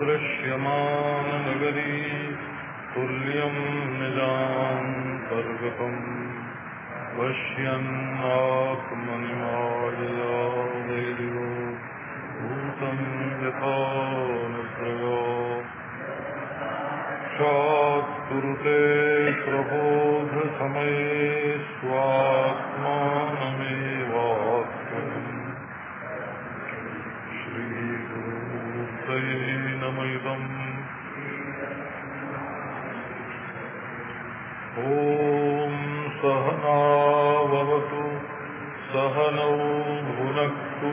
दृश्यमाननगरी तुल्यम् निजान्तर्गतम् पश्यन्नात्मनिमायया वैदिको भूतम् यथा निद्रयो। सात्कुरुते प्रबोधसमये स्वात्मानमेवात्मम् नमैदम् ॐ सहनावतु सहनौ भुनक्तु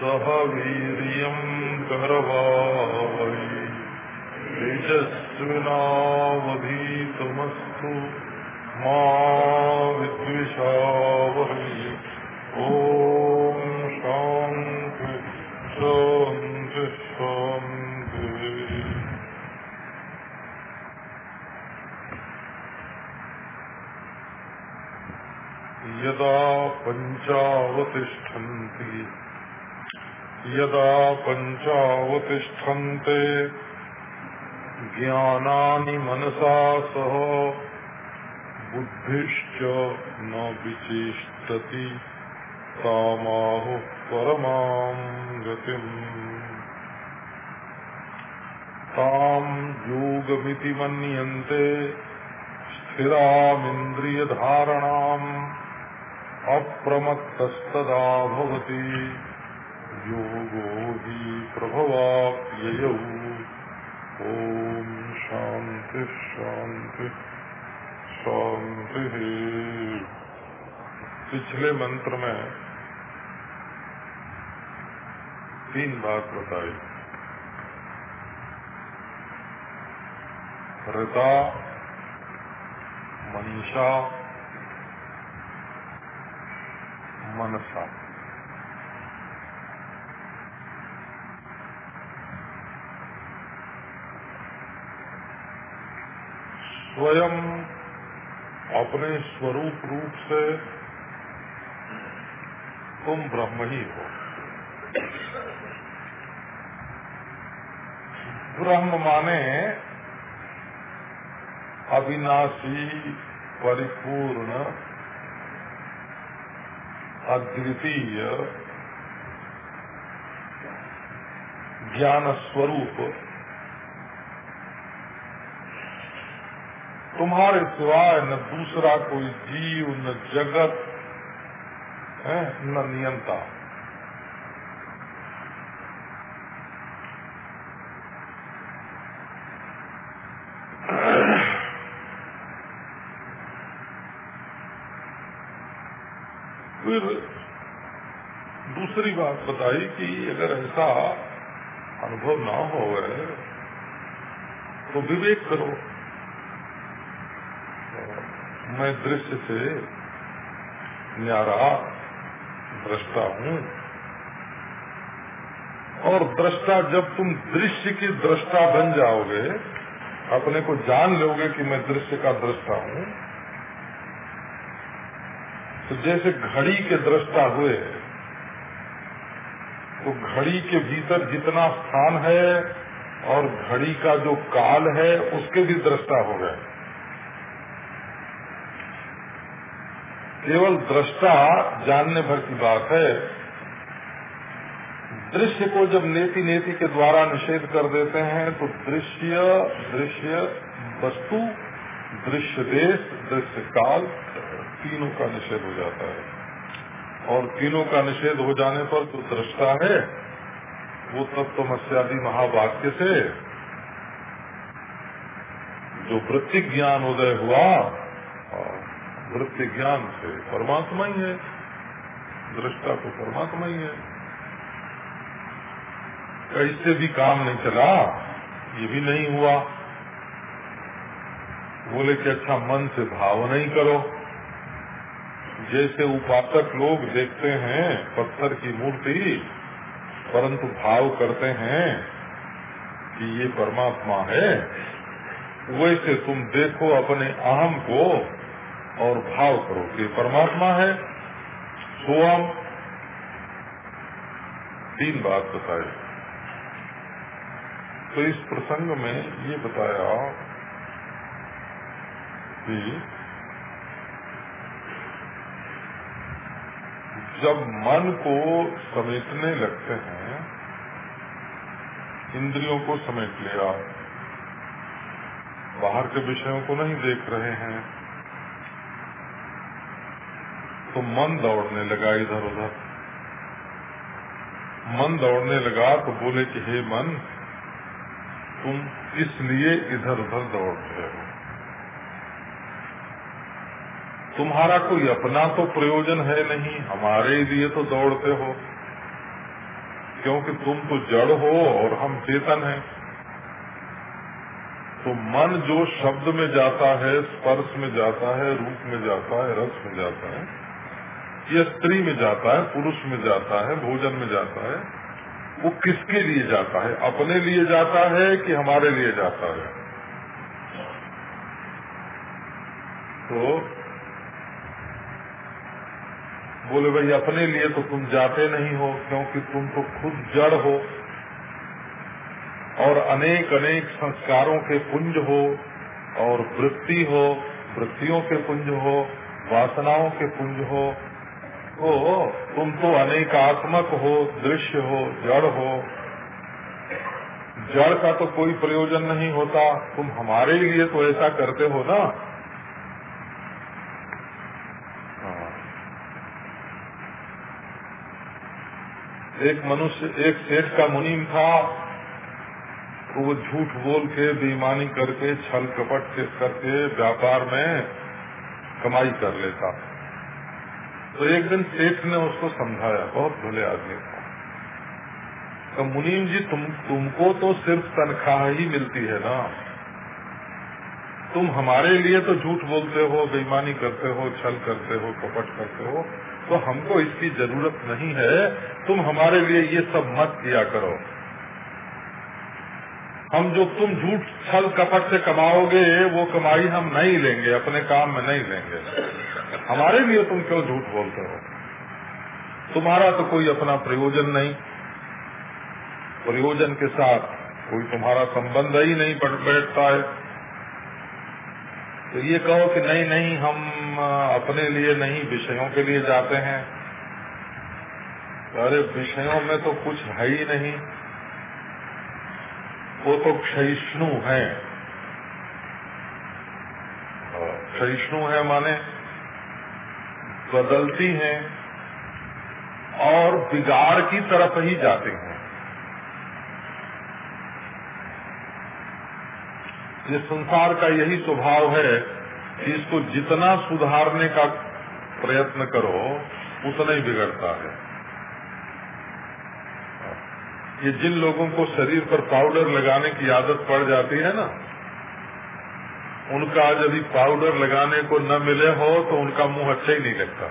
सह वीर्यम् करवावै तेजस्विनावधीतमस्तु मा विद्विषावहै। ॐ शान्ति शान्ति शान्तिः यदा पञ्चावतिष्ठन्ति। यदा पञ्चावतिष्ठन्ते ज्ञानानि मनसा सह बुद्धिश्च न विचेष्टति। तामाहुः परमाम् गतिम्। ताम् योगमिति मन्यन्ते, स्थिरामिन्द्रियधारणाम्। अप्रमत्तस्तदा भवति योगो हि प्रभवाप्ययौ। ॐ शान्ति शान्ति शान्ति पिछले मंत्र में तीन बात बताई। ऋता मनीषा मनसा। स्वयं अपने स्वरूप रूप से तुम ब्रह्म ही हो। ब्रह्म माने अविनाशी परिपूर्ण अद्वितीय ज्ञान स्वरूप तुम्हारे सिवाय न दूसरा कोई जीव न जगत है न नियंता फिर दूसरी बात बताई कि अगर ऐसा अनुभव ना हो तो विवेक करो। मैं दृश्य से न्यारा दृष्टा हूँ। और दृष्टा जब तुम दृश्य की दृष्टा बन जाओगे, अपने को जान लोगे कि मैं दृश्य का दृष्टा हूँ तो जैसे घड़ी के दृष्टा हुए तो घड़ी के भीतर जितना स्थान है और घड़ी का जो काल है, उसके भी दृष्टा हो गए। केवल दृष्टा जानने भर की बात है। दृश्य को जब नेति नेति के द्वारा निषेध कर देते हैं तो दृश्य दृश्य वस्तु, दृश्य देश, दृश्य काल, तीनों का निषेध हो जाता है। और तीनों का निषेध हो जाने पर जो दृष्टा है, वो तत्वमस्यादि महावाक्य से जो वृत्ति ज्ञान उदय हुआ वृत्ति ज्ञान से परमात्मा ही। है दृष्टा तो परमात्मा ही है। कैसे भी काम नहीं चला, ये भी नहीं हुआ। बोले कि अच्छा मन से भाव नहीं करो। जैसे उपासक लोग देखते हैं पत्थर की मूर्ति, परंतु भाव करते हैं कि ये परमात्मा है, वैसे तुम देखो अपने अहम को और भाव करो कि परमात्मा है। सोम तीन बात बताए। तो इस प्रसंग में ये बताया कि जब मन को समेटने लगते हैं, इंद्रियों को समेट लिया, बाहर के विषयों को नहीं देख रहे हैं तो मन दौड़ने लगा इधर उधर। मन दौड़ने लगा तो बोले कि, हे मन, तुम इसलिए इधर उधर दौड़ रहे हो। तुम्हारा कोई अपना तो प्रयोजन है नहीं, हमारे लिए तो दौड़ते हो। क्योंकि तुम तो जड़ हो और हम चेतन हैं। तो मन जो शब्द में जाता है, स्पर्श में जाता है, रूप में जाता है, रस में जाता है, या स्त्री में जाता है, पुरुष में जाता है, भोजन में जाता है, वो किसके लिए जाता है? अपने लिए जाता है कि हमारे लिए जाता है? तो बोले, भाई, अपने लिए तो तुम जाते नहीं हो, क्योंकि तुम तो खुद जड़ हो और अनेक अनेक संस्कारों के पुंज हो और वृत्ति हो, वृत्तियों के पुंज हो, वासनाओं के पुंज हो। तो तुम तो अनेकात्मक हो, दृश्य हो, जड़ हो। जड़ का तो कोई प्रयोजन नहीं होता। तुम हमारे लिए तो ऐसा करते हो ना हाँ। एक मनुष्य, एक सेठ का मुनीम था तो वो झूठ बोल के, बेईमानी करके, छल कपट करके व्यापार में कमाई कर लेता। तो एक दिन सेठ ने उसको समझाया, बहुत भले आदमी था। तो मुनीम जी, तुम, तुमको तो सिर्फ़ तनख्वाह ही मिलती है ना। तुम हमारे लिए तो झूठ बोलते हो, बेईमानी करते हो, छल करते हो, कपट करते हो। तो हमको इसकी ज़रूरत नहीं है। तुम हमारे लिए ये सब मत किया करो। हम जो तुम झूठ छल कपट से कमाओगे, वो कमाई हम नहीं लेंगे, अपने काम में नहीं लेंगे। हमारे लिए तुम क्यों झूठ बोलते हो? तुम्हारा तो कोई अपना प्रयोजन नहीं। प्रयोजन के साथ कोई तुम्हारा संबंध ही नहीं बैठता है। तो ये कहो कि नहीं नहीं, हम अपने लिए नहीं, विषयों के लिए जाते हैं। अरे, विषयों में तो कुछ है ही नहीं। वो तो क्षयिष्णु है। क्षयिष्णु है माने बदलती हैं और बिगाड़ की तरफ़ ही जाते हैं। ये संसार का यही स्वभाव है कि इसको जितना सुधारने का प्रयत्न करो, उतना ही बिगड़ता है। ये जिन लोगों को शरीर पर पाउडर लगाने की आदत पड़ जाती है ना, उनका यदि पाउडर लगाने को न मिले हो तो उनका मुँह अच्छा ही नहीं लगता।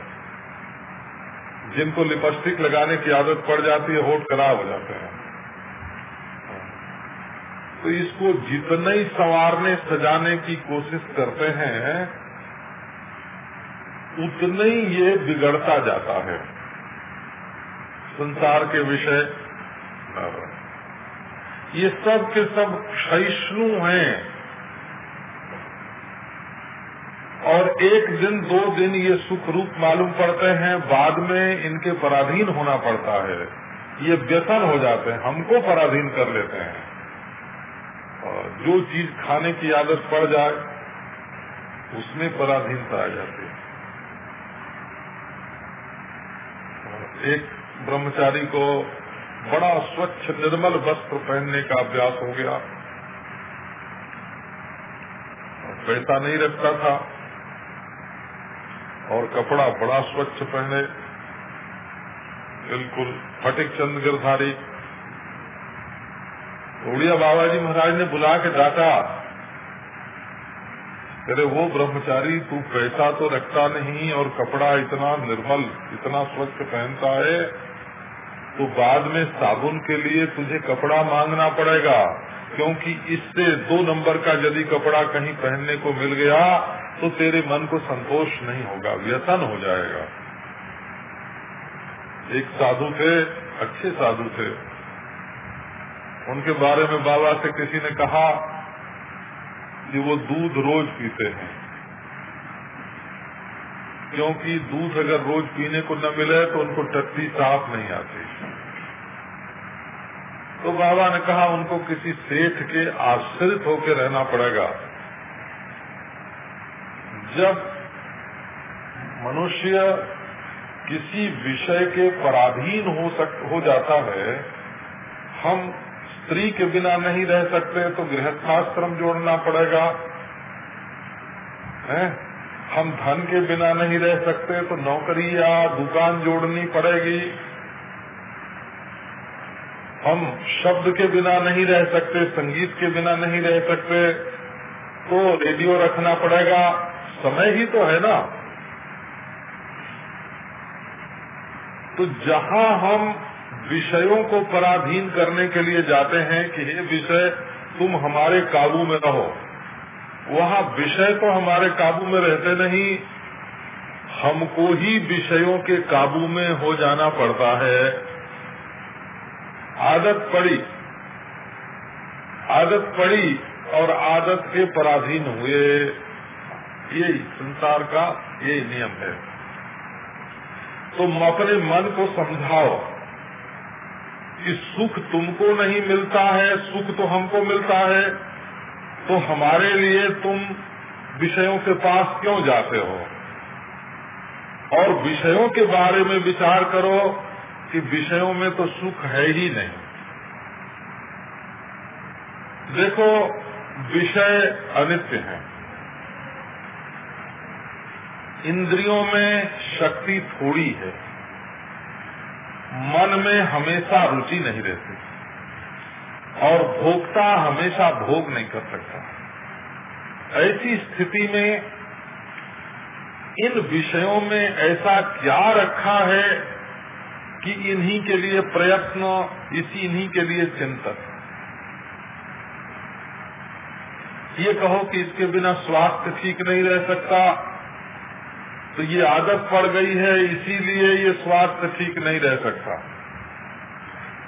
जिनको लिपस्टिक लगाने की आदत पड़ जाती है, होठ खराब हो जाते हैं। तो इसको जितने ही संवारने, सजाने की कोशिश करते हैं, उतने ही ये बिगड़ता जाता है। संसार के विषय। ये सब के सब क्षयिष्णु हैं। और एक दिन, दो दिन ये सुख रूप मालूम पड़ते हैं, बाद में इनके पराधीन होना पड़ता है। ये व्यसन हो जाते हैं, हमको पराधीन कर लेते हैं। जो चीज़ खाने की आदत पड़ जाए, उसमें पराधीनता आ जाती है। एक ब्रह्मचारी को बड़ा स्वच्छ, निर्मल वस्त्र पहनने का अभ्यास हो गया। पैसा नहीं रखता था और कपड़ा बड़ा स्वच्छ पहने। बिल्कुल फटिक चंद गिरधारी। उड़िया बाबा जी महाराज ने बुला के डाटा। अरे वो ब्रह्मचारी, तू पैसा तो रखता नहीं और कपड़ा इतना निर्मल, इतना स्वच्छ पहनता है तो बाद में साबुन के लिए तुझे कपड़ा मांगना पड़ेगा, क्योंकि इससे दो नंबर का यदि कपड़ा कहीं पहनने को मिल गया तो तेरे मन को संतोष नहीं होगा, व्यसन हो जाएगा। एक साधु थे, अच्छे साधु थे। उनके बारे में बाबा से किसी ने कहा कि वो दूध रोज पीते हैं। क्योंकि दूध अगर रोज पीने को न मिले तो उनको टट्टी साफ़ नहीं आती। तो बाबा ने कहा, उनको किसी सेठ के आश्रित होकर रहना पड़ेगा। जब मनुष्य किसी विषय के पराधीन हो सक, हो जाता है, हम स्त्री के बिना नहीं रह सकते तो गृहस्थाश्रम जोड़ना पड़ेगा। है? हम धन के बिना नहीं रह सकते तो नौकरी या दुकान जोड़नी पड़ेगी। हम शब्द के बिना नहीं रह सकते, संगीत के बिना नहीं रह सकते तो रेडियो रखना पड़ेगा। समय ही तो है ना। तो जहाँ हम विषयों को पराधीन करने के लिए जाते हैं कि ये विषय, तुम हमारे काबू में रहो। वहाँ विषय तो हमारे काबू में रहते नहीं, हमको ही विषयों के काबू में हो जाना पड़ता है। आदत पड़ी आदत पड़ी और आदत के पराधीन हुए। ये संसार का ये नियम है। तुम अपने मन को समझाओ। कि सुख तुमको नहीं मिलता है, सुख तो हमको मिलता है। तो हमारे लिए तुम विषयों के पास क्यों जाते हो? और विषयों के बारे में विचार करो कि विषयों में तो सुख है ही नहीं। देखो, विषय अनित्य है। इंद्रियों में शक्ति थोड़ी है। मन में हमेशा रुचि नहीं रहती और भोक्ता हमेशा भोग नहीं कर सकता। ऐसी स्थिति में इन विषयों में ऐसा क्या रखा है कि इन्हीं के लिए प्रयत्न, इसी इन्हीं के लिए चिंतन? ये कहो कि इसके बिना स्वास्थ्य ठीक नहीं रह सकता तो ये आदत पड़ गई है, इसीलिए ये स्वास्थ्य ठीक नहीं रह सकता।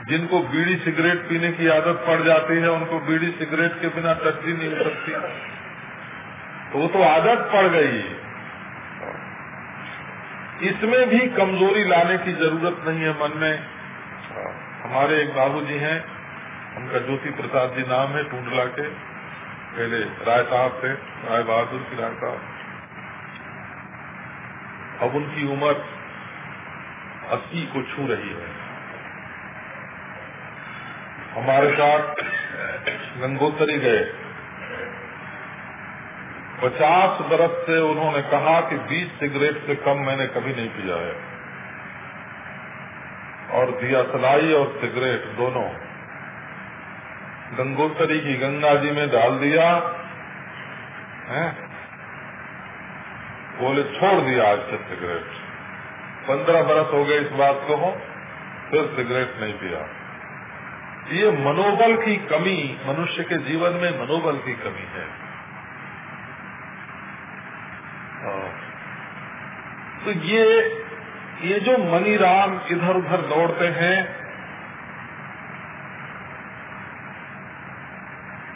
जिनको बीड़ी सिगरेट पीने की आदत पड़ जाती है, उनको बीड़ी सिगरेट के बिना टट्टी नहीं हो सकती। तो वो तो आदत पड़ गई। इसमें भी कमज़ोरी लाने की ज़रूरत नहीं है मन में। हमारे एक बाबू जी हैं, उनका ज्योति प्रसाद जी नाम है टूंडला के, पहले राय साहब थे, राय बहादुर की राय साहब। अब उनकी उम्र अस्सी को छू रही है। हमारे साथ गंगोत्री गए। पचास बरस से उन्होंने कहा कि बीस सिगरेट से कम मैंने कभी नहीं पिया है। और दिया सलाई और सिगरेट दोनों गंगोत्री की गंगा जी में डाल दिया, है? बोले, छोड़ दिया आज से सिगरेट पंद्रह बरस हो गए इस बात को, हो, फिर सिगरेट नहीं पिया। ये मनोबल की कमी, मनुष्य के जीवन में मनोबल की कमी है। तो ये ये जो मनी राम इधर उधर दौड़ते हैं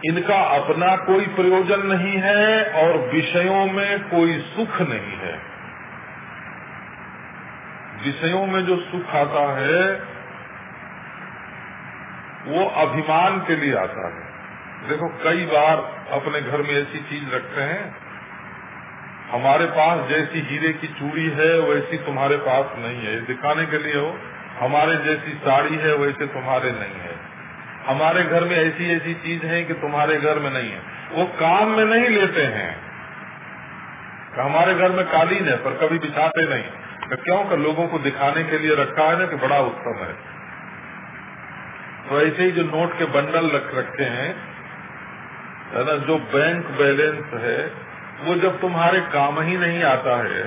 इनका अपना कोई प्रयोजन नहीं है और विषयों में कोई सुख नहीं है। विषयों में जो सुख आता है, वो अभिमान के लिए आता है। देखो, कई बार अपने घर में ऐसी चीज़ रखते हैं, हमारे पास जैसी हीरे की चूड़ी है, वैसी तुम्हारे पास नहीं है। दिखाने के लिए हो, हमारे जैसी साड़ी है, वैसे तुम्हारे नहीं है। हमारे घर में ऐसी ऐसी चीज़ है कि तुम्हारे घर में नहीं है। वो काम में नहीं लेते हैं। हमारे घर में कालीन है, पर कभी बिछाते नहीं। तो क्यों? कर लोगों को दिखाने के लिए रखा है ना कि बड़ा उत्तम है। तो ऐसे ही जो नोट के बंडल रख रखे हैं, है ना, जो बैंक बैलेंस है, वो जब तुम्हारे काम ही नहीं आता है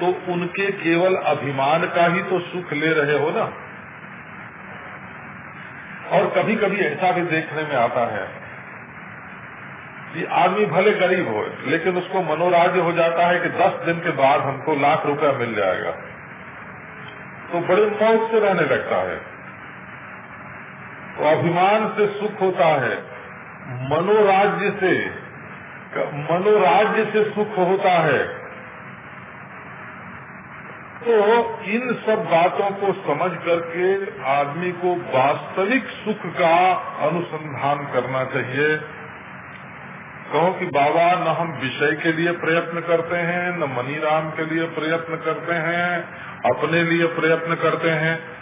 तो उनके केवल अभिमान का ही तो सुख ले रहे हो ना। और कभी कभी ऐसा भी देखने में आता है कि आदमी भले गरीब हो, लेकिन उसको मनोराज्य हो जाता है कि दस दिन के बाद हमको लाख रुपया मिल जाएगा। तो बड़े मौज से रहने लगता है। तो अभिमान से सुख होता है। मनोराज्य से मनोराज्य से सुख होता है। तो इन सब बातों को समझ करके आदमी को वास्तविक सुख का अनुसंधान करना चाहिए। कहो कि बाबा, न हम विषय के लिए प्रयत्न करते हैं, न मनीराम के लिए प्रयत्न करते हैं, अपने लिए प्रयत्न करते हैं।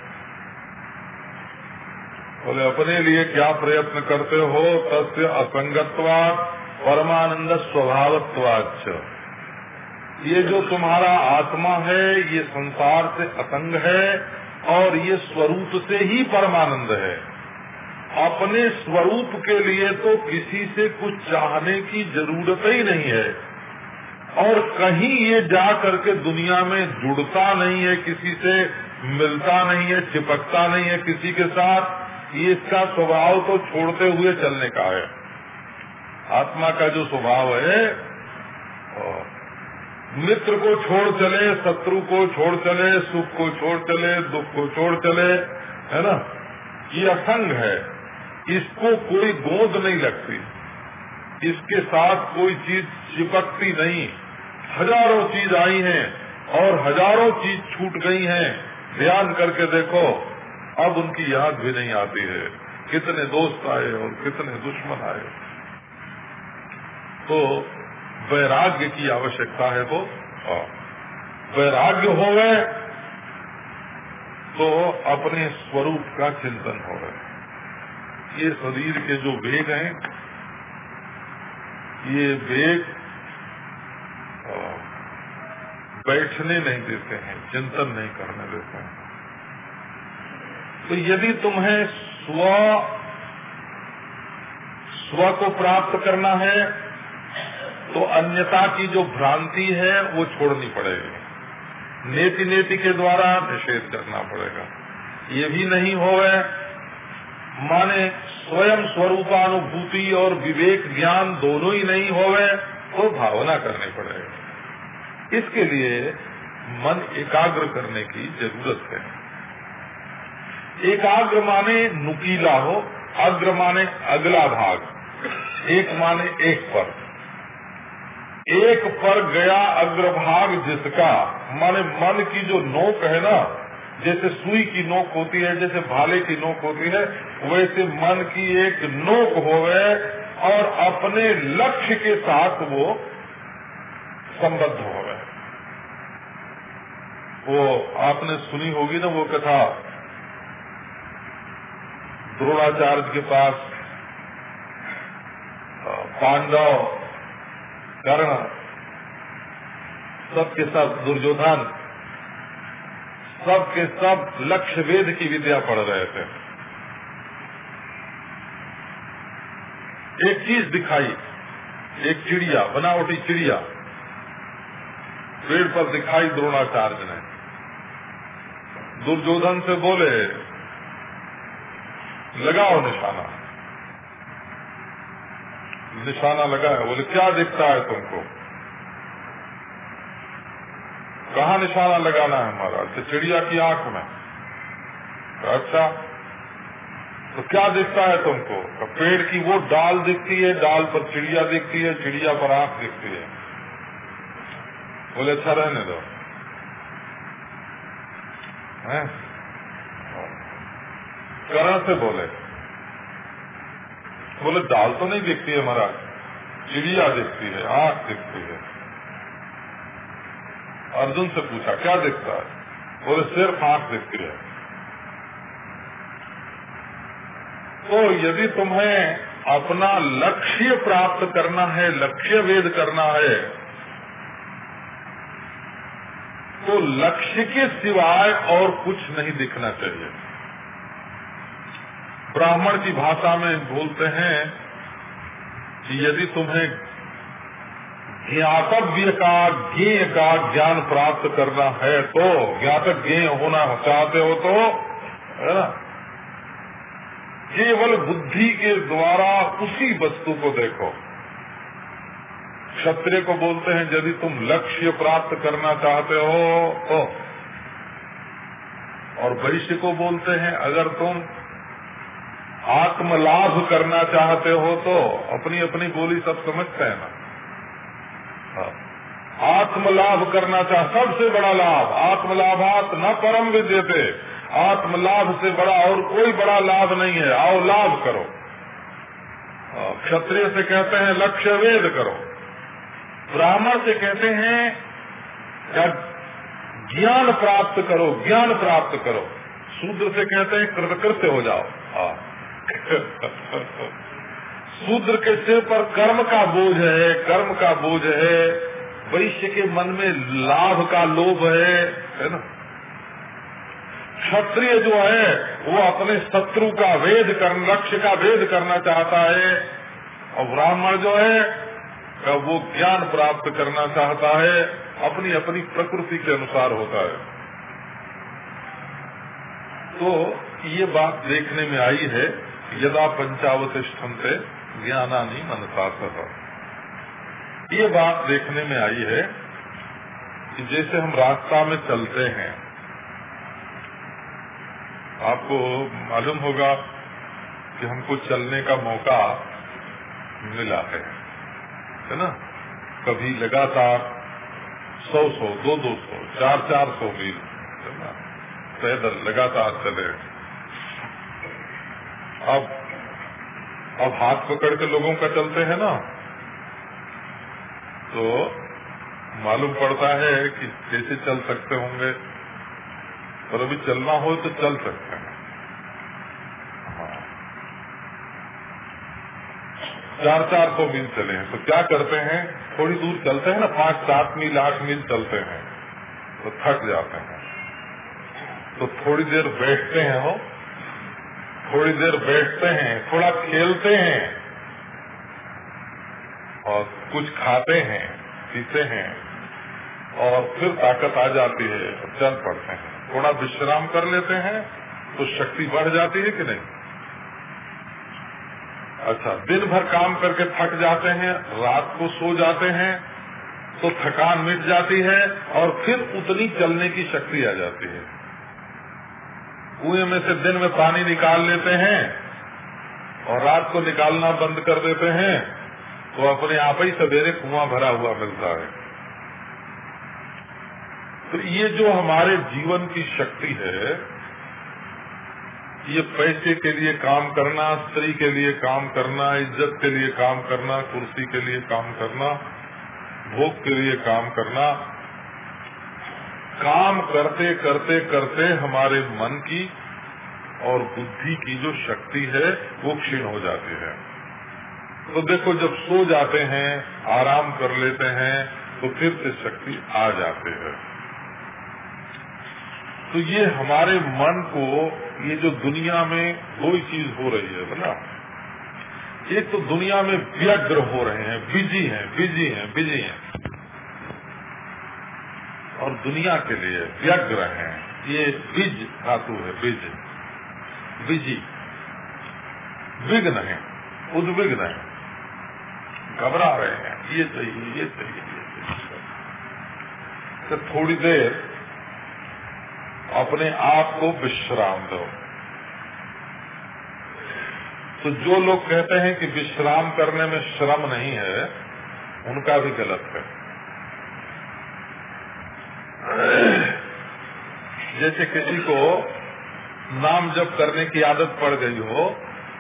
बोले, अपने लिए क्या प्रयत्न करते हो? तस्य असंगत्वा परमानंद स्वभावत्वाच ये जो तुम्हारा आत्मा है, ये संसार से असंग है और ये स्वरूप से ही परमानंद है। अपने स्वरूप के लिए तो किसी से कुछ चाहने की ज़रूरत ही नहीं है। और कहीं ये जा करके दुनिया में जुड़ता नहीं है, किसी से मिलता नहीं है, चिपकता नहीं है किसी के साथ, ये इसका स्वभाव तो छोड़ते हुए चलने का है। आत्मा का जो स्वभाव है मित्र को छोड़ चले, शत्रु को छोड़ चले, सुख को छोड़ चले, दुख को छोड़ चले, है ना? ये असंग है। इसको कोई गोद नहीं लगती। इसके साथ कोई चीज़ चिपकती नहीं। हज़ारों चीज़ आई हैं और हज़ारों चीज़ छूट गई हैं। ध्यान करके देखो, अब उनकी याद भी नहीं आती है। कितने दोस्त आए और कितने दुश्मन आए। तो वैराग्य की आवश्यकता है तो वैराग्य हो गए तो अपने स्वरूप का चिंतन हो गए ये शरीर के जो वेग हैं, ये वेग बैठने नहीं देते हैं, चिंतन नहीं करने देते हैं। तो यदि तुम्हें स्व स्व को प्राप्त करना है तो अन्यता की जो भ्रांति है, वो छोड़नी पड़ेगी। नेति नेति के द्वारा निषेध करना पड़ेगा। ये भी नहीं हो माने स्वयं स्वरूपानुभूति और विवेक ज्ञान दोनों ही नहीं होवे तो भावना करनी पड़ेगी। इसके लिए मन एकाग्र करने की ज़रूरत है। एकाग्र माने नुकीला हो, अग्र माने अगला भाग, एक माने एक पर। एक पर गया अग्रभाग जिसका, माने मन की जो नोक है ना, जैसे सुई की नोक होती है, जैसे भाले की नोक होती है, वैसे मन की एक नोक हो गए और अपने लक्ष्य के साथ वो संबद्ध हो गए वो आपने सुनी होगी ना वो कथा, द्रोणाचार्य के पास पांडव कर्ण सबके सब दुर्योधन सब के सब लक्ष्य वेद की विद्या पढ़ रहे थे। एक चीज़ दिखाई, एक चिड़िया, बनावटी चिड़िया, पेड़ पर दिखाई द्रोणाचार्य ने। दुर्योधन से बोले, लगाओ निशाना। निशाना लगा है बोले, क्या दिखता है तुमको? कहा निशाना लगाना है हमारा? तो चिड़िया की आँख में। तो अच्छा तो क्या दिखता है तुमको? तो पेड़ की वो डाल दिखती है, डाल पर चिड़िया दिखती है, चिड़िया पर आँख दिखती है। बोले अच्छा रहने दो। करण से बोले बोले, दाल तो नहीं दिखती है महाराज, चिड़िया दिखती है, आँख दिखती है। अर्जुन से पूछा, क्या दिखता है? बोले, सिर्फ़ आँख दिखती है। तो यदि तुम्हें अपना लक्ष्य प्राप्त करना है, लक्ष्य वेद करना है तो लक्ष्य के सिवाय और कुछ नहीं दिखना चाहिए। ब्राह्मण की भाषा में बोलते हैं कि यदि तुम्हें ज्ञातव्य का, ज्ञेय का ज्ञान प्राप्त करना है तो ज्ञातक ज्ञेय होना चाहते हो तो है ना? केवल बुद्धि के द्वारा उसी वस्तु को देखो। क्षत्रिय को बोलते हैं, यदि तुम लक्ष्य प्राप्त करना चाहते हो तो। और वैश्य को बोलते हैं, अगर तुम आत्मलाभ करना चाहते हो तो अपनी अपनी बोली सब समझते हैं ना। हाँ। आत्मलाभ करना चाह सबसे बड़ा लाभ आत्मलाभात न परम विद्यते। आत्मलाभ से बड़ा और कोई बड़ा लाभ नहीं है आओ लाभ करो। हाँ, क्षत्रिय से कहते हैं लक्ष्य वेद करो। ब्राह्मण से कहते हैं ज्ञान प्राप्त करो ज्ञान प्राप्त करो। शूद्र से कहते हैं कृतकृत्य हो जाओ। हाँ। शूद्र के सिर पर कर्म का बोझ है, कर्म का बोझ है, वैश्य के मन में लाभ का लोभ है है ना? क्षत्रिय जो है, वो अपने शत्रु का वेद कर लक्ष्य का वेद करना चाहता है। और ब्राह्मण जो है वो ज्ञान प्राप्त करना चाहता है अपनी अपनी प्रकृति के अनुसार होता है। तो ये बात देखने में आई है यदा पंचावतिष्ठम से ज्ञानानी मनसा ये बात देखने में आई है कि जैसे हम रास्ता में चलते हैं, आपको मालूम होगा कि हमको चलने का मौका मिला है है ना? कभी लगातार सौ सौ, दो दो सौ, चार चार सौ मील पैदल लगातार चले। अब अब हाथ पकड़ के लोगों का चलते हैं ना। तो मालूम पड़ता है कि कैसे चल सकते होंगे, और अभी चलना हो तो चल सकते हैं। हाँ। चार चार सौ मील चले हैं। तो क्या करते हैं? थोड़ी दूर चलते हैं ना, पाँच सात मील, आठ मील चलते हैं। तो थक जाते हैं। तो थोड़ी देर बैठते हैं हो थोड़ी देर बैठते हैं, थोड़ा खेलते हैं और कुछ खाते हैं, पीते हैं और फिर ताकत आ जाती है चल पड़ते हैं। थोड़ा विश्राम कर लेते हैं तो शक्ति बढ़ जाती है कि नहीं? अच्छा दिन भर काम करके थक जाते हैं, रात को सो जाते हैं तो थकान मिट जाती है और फिर उतनी चलने की शक्ति आ जाती है। कुएँ में से दिन में पानी निकाल लेते हैं और रात को निकालना बंद कर देते हैं तो अपने आप ही सवेरे कुआँ भरा हुआ मिलता है। तो ये जो हमारे जीवन की शक्ति है, ये पैसे के लिए काम करना, स्त्री के लिए काम करना, इज़्ज़त के लिए काम करना, कुर्सी के लिए काम करना, भोग के लिए काम करना काम करते करते करते हमारे मन की और बुद्धि की जो शक्ति है, वो क्षीण हो जाती है। तो देखो, जब सो जाते हैं, आराम कर लेते हैं तो फिर से शक्ति आ जाते हैं। तो ये हमारे मन को, ये जो दुनिया में दो ही चीज़ हो रही है बोला एक तो दुनिया में व्यग्र हो रहे हैं, बिज़ी हैं बिज़ी हैं बिज़ी हैं। और दुनिया के लिए व्यग्र हैं। ये बीज धातु है, बीज। बिज़ी। विघ्न है, उद्विग्न है। घबरा रहे हैं। ये चाहिए ये चाहिए ये चाहिए। तो थोड़ी देर अपने आप को विश्राम दो। तो जो लोग कहते हैं कि विश्राम करने में श्रम नहीं है, उनका भी गलत है। जैसे किसी को नाम जप करने की आदत पड़ गई हो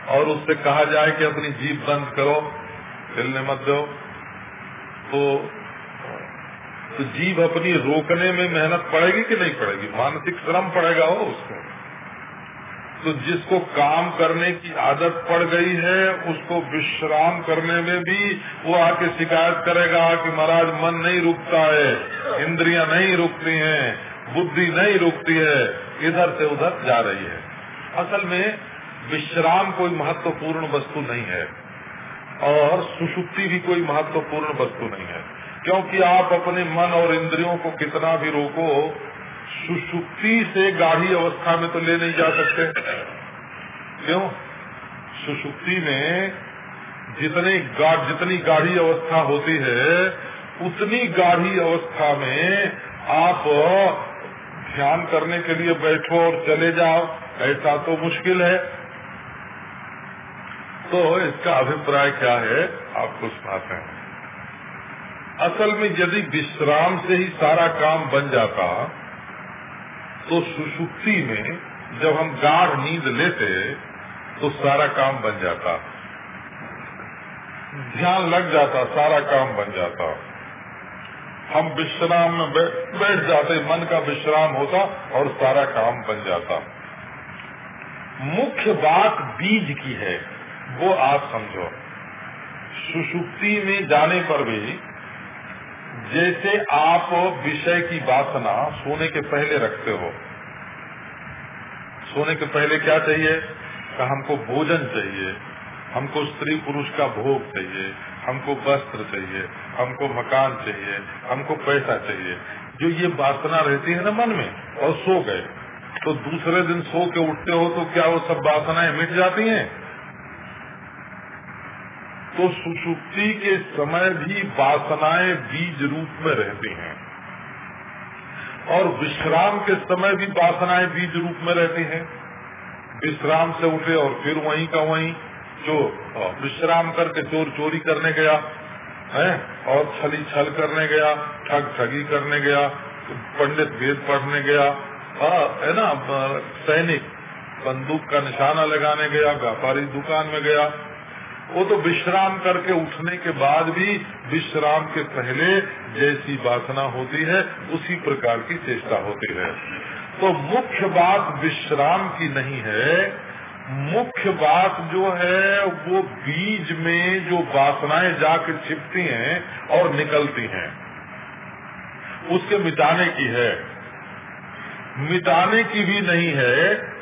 और उससे कहा जाए कि अपनी जीप बंद करो, हिलने मत दो तो तो जीव अपनी रोकने में मेहनत पड़ेगी कि नहीं पड़ेगी? मानसिक श्रम पड़ेगा हो उसको। तो जिसको काम करने की आदत पड़ गई है, उसको विश्राम करने में भी वो आके शिकायत करेगा कि महाराज मन नहीं रुकता है, इंद्रियाँ नहीं रुकती हैं, बुद्धि नहीं रुकती है, इधर से उधर जा रही है। असल में विश्राम कोई महत्वपूर्ण वस्तु नहीं है, और सुषुप्ति भी कोई महत्वपूर्ण वस्तु नहीं है, क्योंकि आप अपने मन और इंद्रियों को कितना भी रोको सुषुप्ति से गाढ़ी अवस्था में तो ले नहीं जा सकते। क्यों? सुषुप्ति में जितनी जितनी गाढ़ी अवस्था होती है, उतनी गाढ़ी अवस्था में आप ध्यान करने के लिए बैठो और चले जाओ। ऐसा तो मुश्किल है। तो इसका अभिप्राय क्या है? आपको सुनाते हैं। असल में यदि विश्राम से ही सारा काम बन जाता तो सुषुप्ति में जब हम गाढ़ नींद लेते तो सारा काम बन जाता। ध्यान लग जाता, सारा काम बन जाता। हम विश्राम में बैठ जाते, मन का विश्राम होता और सारा काम बन जाता। मुख्य बात बीज की है, वो आप समझो। सुषुप्ति में जाने पर भी जैसे आप विषय की वासना सोने के पहले रखते हो। सोने के पहले क्या चाहिए? का हमको भोजन चाहिए, हमको स्त्री पुरुष का भोग चाहिए, हमको वस्त्र चाहिए, हमको मकान चाहिए, हमको पैसा चाहिए। जो ये वासना रहती है ना मन में, और सो गए तो दूसरे दिन सो के उठते हो तो क्या वो सब वासनाएँ मिट जाती हैं? तो सुषुप्ति के समय भी वासनाएँ बीज रूप में रहती हैं। और विश्राम के समय भी वासनाएँ बीज रूप में रहती हैं। विश्राम से उठे और फिर वहीं का वहीं जो विश्राम करके चोर चोरी करने गया, है, और छली छल करने गया, ठग ठगी करने गया, पंडित वेद पढ़ने गया है ना सैनिक, बंदूक का निशाना लगाने गया, व्यापारी दुकान में गया वो तो विश्राम करके उठने के बाद भी विश्राम के पहले जैसी वासना होती है, उसी प्रकार की चेष्टा होती है। तो मुख्य बात विश्राम की नहीं है। मुख्य बात जो है, वो बीज में जो वासनाएँ जाकर छिपती हैं और निकलती हैं, उसके मिटाने की है। मिटाने की भी नहीं है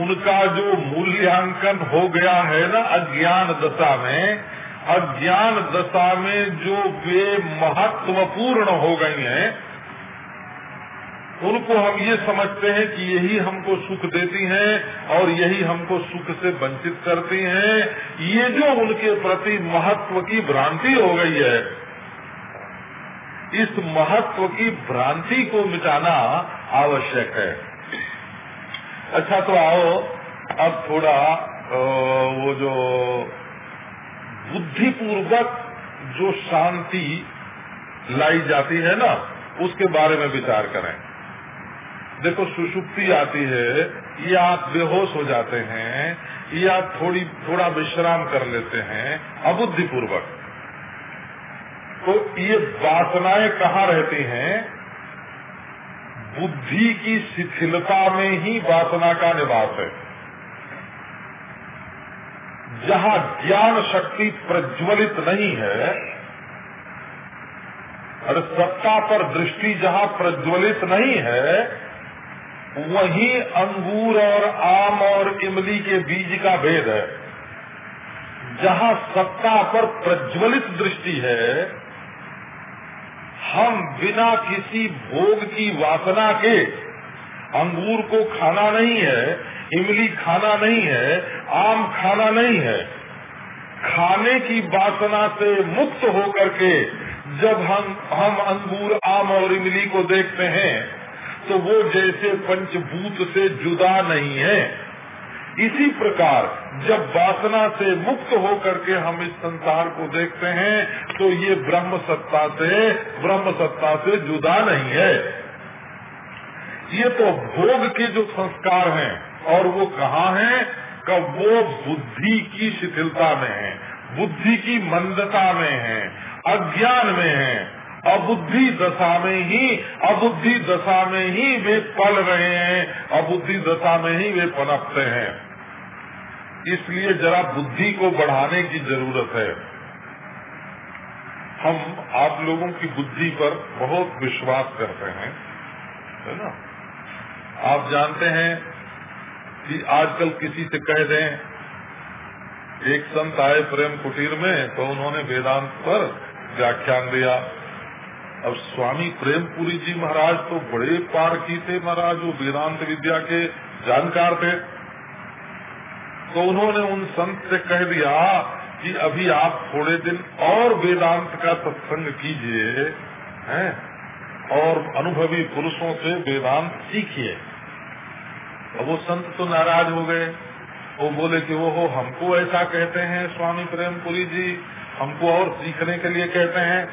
उनका जो मूल्यांकन हो गया है ना अज्ञान दशा में, अज्ञान दशा में जो वे महत्वपूर्ण हो गई हैं, उनको हम ये समझते हैं कि यही हमको सुख देती हैं और यही हमको सुख से वंचित करती हैं। ये जो उनके प्रति महत्व की भ्रांति हो गई है, इस महत्व की भ्रांति को मिटाना आवश्यक है। अच्छा तो आओ। अब थोड़ा वो जो बुद्धिपूर्वक जो शांति लाई जाती है ना, उसके बारे में विचार करें। देखो, सुषुप्ति आती है, या आप बेहोश हो जाते हैं, या थोड़ी, थोड़ा विश्राम कर लेते हैं, अबुद्धिपूर्वक। तो ये वासनाएँ कहाँ रहती हैं? बुद्धि की शिथिलता में ही वासना का निवास है। जहाँ ज्ञान शक्ति प्रज्वलित नहीं है और सत्ता पर दृष्टि जहाँ प्रज्वलित नहीं है, वही अंगूर और आम और इमली के बीज का भेद है। जहाँ सत्ता पर प्रज्वलित दृष्टि है हम बिना किसी भोग की वासना के अंगूर को खाना नहीं है, इमली खाना नहीं है, आम खाना नहीं है। खाने की वासना से मुक्त होकर के जब हम हम अंगूर, आम और इमली को देखते हैं तो वो जैसे पंचभूत से जुदा नहीं है। इसी प्रकार जब वासना से मुक्त होकर के हम इस संसार को देखते हैं तो ये ब्रह्म सत्ता से, ब्रह्म सत्ता से जुदा नहीं है। ये तो भोग के जो संस्कार हैं, और वो कहाँ हैं? का वो बुद्धि की शिथिलता में है, बुद्धि की मंदता में है, अज्ञान में है। अबुद्धि दशा में ही, अबुद्धि दशा में ही वे पल रहे हैं, अबुद्धि दशा में ही वे पनपते हैं। इसलिए जरा बुद्धि को बढ़ाने की ज़रूरत है। हम आप लोगों की बुद्धि पर बहुत विश्वास करते हैं, है ना? आप जानते हैं कि आजकल किसी से कह दें, एक संत आए प्रेम कुटीर में तो उन्होंने वेदांत पर व्याख्यान दिया। अब स्वामी प्रेमपुरी जी महाराज तो बड़े पारखी थे महाराज, वो वेदांत विद्या के जानकार थे। तो उन्होंने उन संत से कह दिया कि अभी आप थोड़े दिन और वेदांत का सत्संग कीजिए, हैं, और अनुभवी पुरुषों से वेदांत सीखिए। अब वो संत तो नाराज़ हो गए। वो बोले कि वो हो हमको ऐसा कहते हैं स्वामी प्रेमपुरी जी, हमको और सीखने के लिए कहते हैं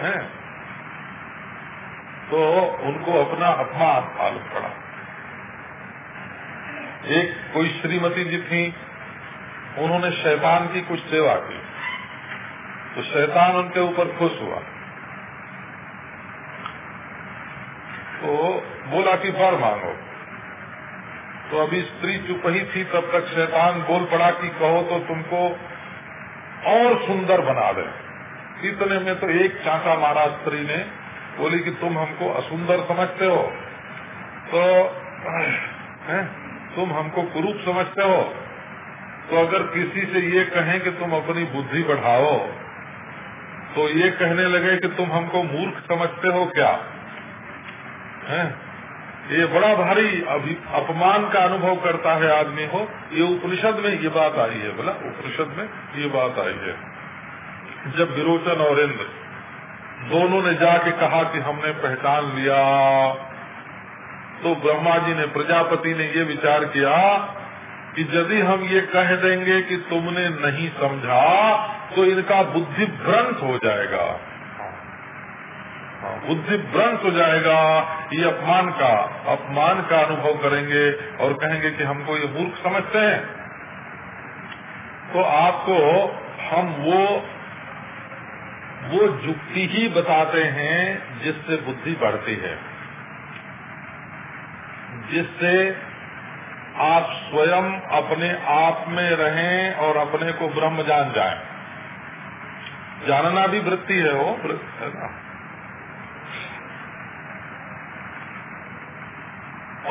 हैं? तो उनको अपना अपमान मालूम पड़ा। एक कोई श्रीमती जी थी उन्होंने शैतान की कुछ सेवा की। तो शैतान उनके ऊपर खुश हुआ। तो बोला कि बर मांगो। तो अभी स्त्री चुप ही थी तब तक शैतान बोल पड़ा कि कहो तो तुमको और सुंदर बना दे। इतने में तो एक चांटा मारा स्त्री ने बोली कि तुम हमको असुंदर समझते हो। तो है, तुम हमको कुरूप समझते हो तो अगर किसी से ये कहें कि तुम अपनी बुद्धि बढ़ाओ तो ये कहने लगे कि तुम हमको मूर्ख समझते हो क्या? है? ये बड़ा भारी अभी अपमान का अनुभव करता है आदमी हो ये उपनिषद में ये बात आई है, बोला, उपनिषद में ये बात आई है। जब विरोचन और इंद्र दोनों ने जाके कहा कि हमने पहचान लिया तो ब्रह्मा जी ने, प्रजापति ने ये विचार किया कि यदि हम ये कह देंगे कि तुमने नहीं समझा तो इनका बुद्धि भ्रंश हो जाएगा। बुद्धि भ्रंश हो जाएगा, ये अपमान का अपमान का अनुभव करेंगे और कहेंगे कि हमको ये मूर्ख समझते हैं। तो आपको हम वो वो जुक्ति ही बताते हैं जिससे बुद्धि बढ़ती है। जिससे आप स्वयं अपने आप में रहें और अपने को ब्रह्म जान जाएँ। जानना भी वृत्ति है वो है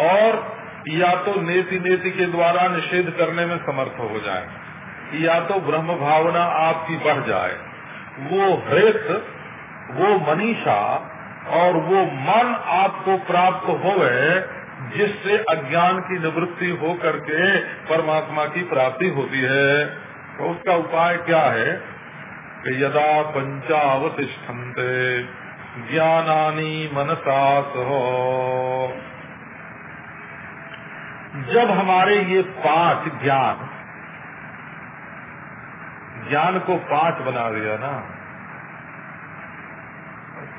और या तो नेति नेति के द्वारा निषेध करने में समर्थ हो जाए, या तो ब्रह्म भावना आपकी बढ़ जाए वो हृत, वो मनीषा और वो मन आपको प्राप्त होवे जिससे अज्ञान की निवृत्ति हो करके परमात्मा की प्राप्ति होती है। तो उसका उपाय क्या है? कि यदा पंचावतिष्ठन्ते ज्ञानानी मनसास हो जब हमारे ये पाँच ज्ञान ज्ञान को पाँच बना दिया ना,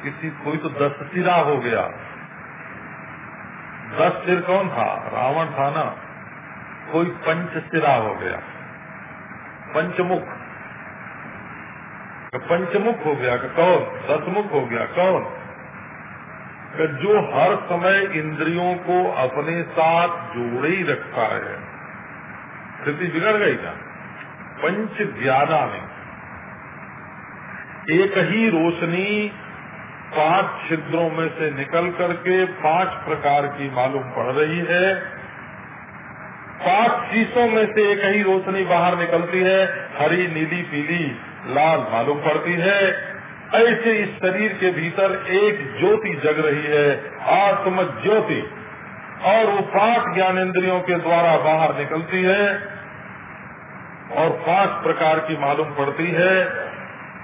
किसी कोई तो दस सिरा हो गया। दस सिर कौन था? रावण था ना। कोई पंच सिरा हो गया। पंचमुख। पंचमुख हो गया कौन? दसमुख हो गया। कौन? जो हर समय इंद्रियों को अपने साथ जोड़े ही रखता है। स्थिति बिगड़ गई ना। पंच ज़्यादा में एक ही रोशनी पाँच छिद्रों में से निकल करके पाँच प्रकार की मालूम पड़ रही है। पाँच शीशों में से एक ही रोशनी बाहर निकलती है, हरी, नीली, पीली, लाल मालूम पड़ती है। ऐसे इस शरीर के भीतर एक ज्योति जग रही है, आत्म ज्योति। और वो पाँच ज्ञानेन्द्रियों के द्वारा बाहर निकलती है और पाँच प्रकार की मालूम पड़ती है।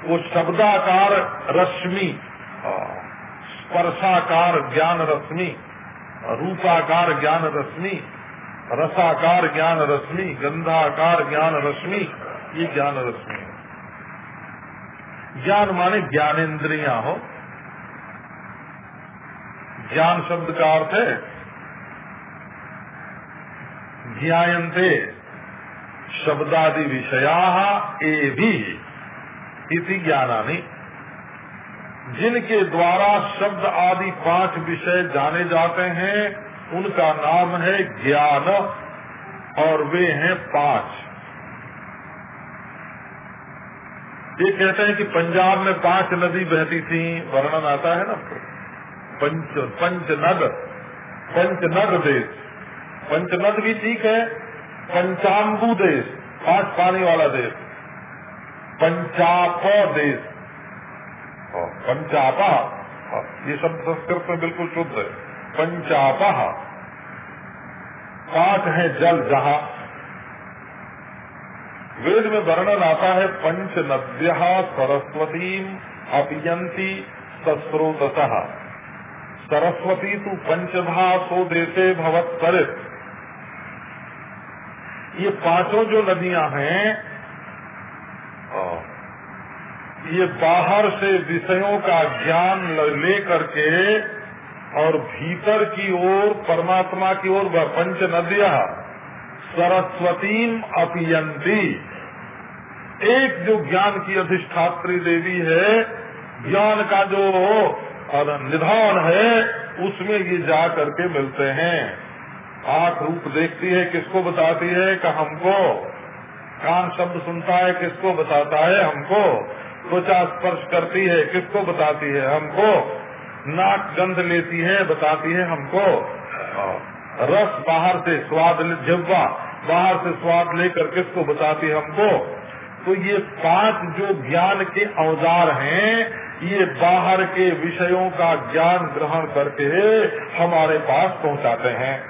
वो शब्दाकार रश्मि स्पर्शाकार ज्ञान रश्मि, रूपाकार ज्ञान रश्मि, रसाकार ज्ञान रश्मि, गंधाकार ज्ञान रश्मि, ये ज्ञान रश्मि है। ज्ञान माने ज्ञानेन्द्रिया हो। ज्ञान शब्द का अर्थ है, ज्ञायन्ते शब्दादि विषया ए भी इति ज्ञानानी। जिनके द्वारा शब्द आदि पाँच विषय जाने जाते हैं, उनका नाम है ज्ञान, और वे हैं पाँच। ये कहते हैं कि पंजाब में पाँच नदी बहती थी, वर्णन आता है ना पंच पंच नद पंच नद देश। पंच नद भी ठीक है पंचाम्बू देश, पाँच पानी वाला देश। पंचाप देश। पंचापा। ये शब्द संस्कृत में बिल्कुल शुद्ध है। पंचापा। पाँच है जल जहा। वेद में वर्णन आता है पंच नद्य सरस्वती अपियंती सस्रोत सरस्वती तू पंचधा सो देते भवत सरित ये पाँचों जो नदियाँ हैं ये बाहर से विषयों का ज्ञान ले करके और भीतर की ओर, परमात्मा की ओर, वह पंच नदिया, सरस्वती अपियंती। एक जो ज्ञान की अधिष्ठात्री देवी है, ज्ञान का जो निधान है, उसमें ये जा करके मिलते हैं। आँख रूप देखती है, किसको बताती है? कि हमको। कान शब्द सुनता है, किसको बताता है? हमको। त्वचा स्पर्श करती है, किसको बताती है? हमको। नाक गंध लेती है, बताती है हमको। रस बाहर से स्वाद जिब्वा बाहर से स्वाद लेकर किसको बताती है हमको? तो ये पाँच जो ज्ञान के औज़ार हैं, ये बाहर के विषयों का ज्ञान ग्रहण करके हमारे पास पहुंचाते हैं।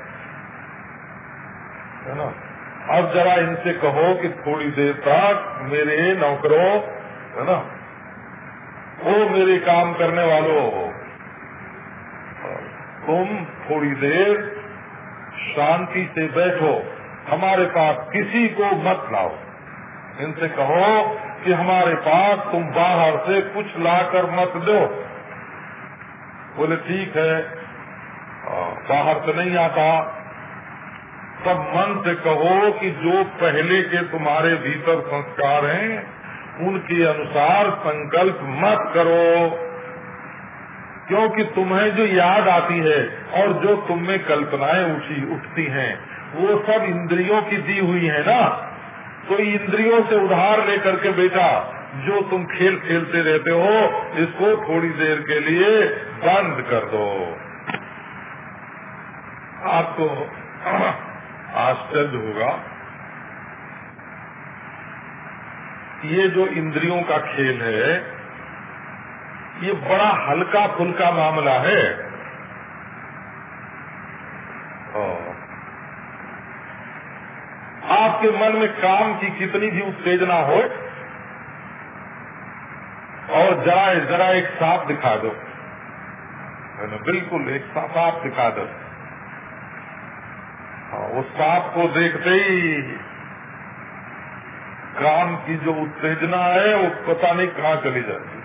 है ना? अब जरा इनसे कहो कि थोड़ी देर तक मेरे नौकरों है ना? वो मेरे काम करने वालों तुम थोड़ी देर शांति से बैठो। हमारे पास किसी को मत लाओ। इनसे कहो कि हमारे पास तुम बाहर से कुछ लाकर मत दो बोले, ठीक है। बाहर से नहीं आता। तब मन से कहो कि जो पहले के तुम्हारे भीतर संस्कार हैं उनके अनुसार संकल्प मत करो। क्योंकि तुम्हें जो याद आती है और जो तुम में कल्पनाएँ उठी, उठती हैं, वो सब इंद्रियों की दी हुई है ना? तो इंद्रियों से उधार लेकर के बेटा, जो तुम खेल खेलते रहते हो, इसको थोड़ी देर के लिए बंद कर दो। आपको आश्चर्य होगा ये जो इंद्रियों का खेल है ये बड़ा हल्का फुल्का मामला है। आपके मन में काम की कितनी भी उत्तेजना हो और जरा जरा एक सांप दिखा दो। है ना? बिल्कुल एक सांप दिखा दो। हाँ, उस सांप को देखते ही काम की जो उत्तेजना है वो पता नहीं कहाँ चली जाती।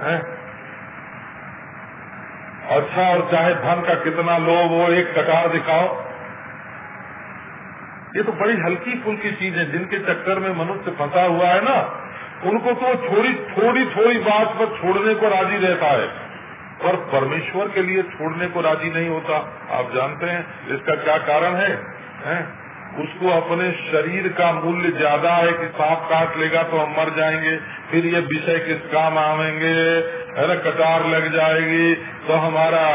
है? अच्छा और चाहे धन का कितना लोभ हो एक कटार दिखाओ। ये तो बड़ी हल्की फुल्की चीज़ है जिनके चक्कर में मनुष्य फंसा हुआ है ना उनको तो थोड़ी थोड़ी थोड़ी बात पर छोड़ने को राज़ी रहता है। पर परमेश्वर के लिए छोड़ने को राज़ी नहीं होता। आप जानते हैं इसका क्या कारण है, है? उसको अपने शरीर का मूल्य ज़्यादा है कि सांप काट लेगा तो हम मर जाएँगे, फिर ये विषय किस काम आवेंगे? है ना कटार लग जाएगी तो हमारा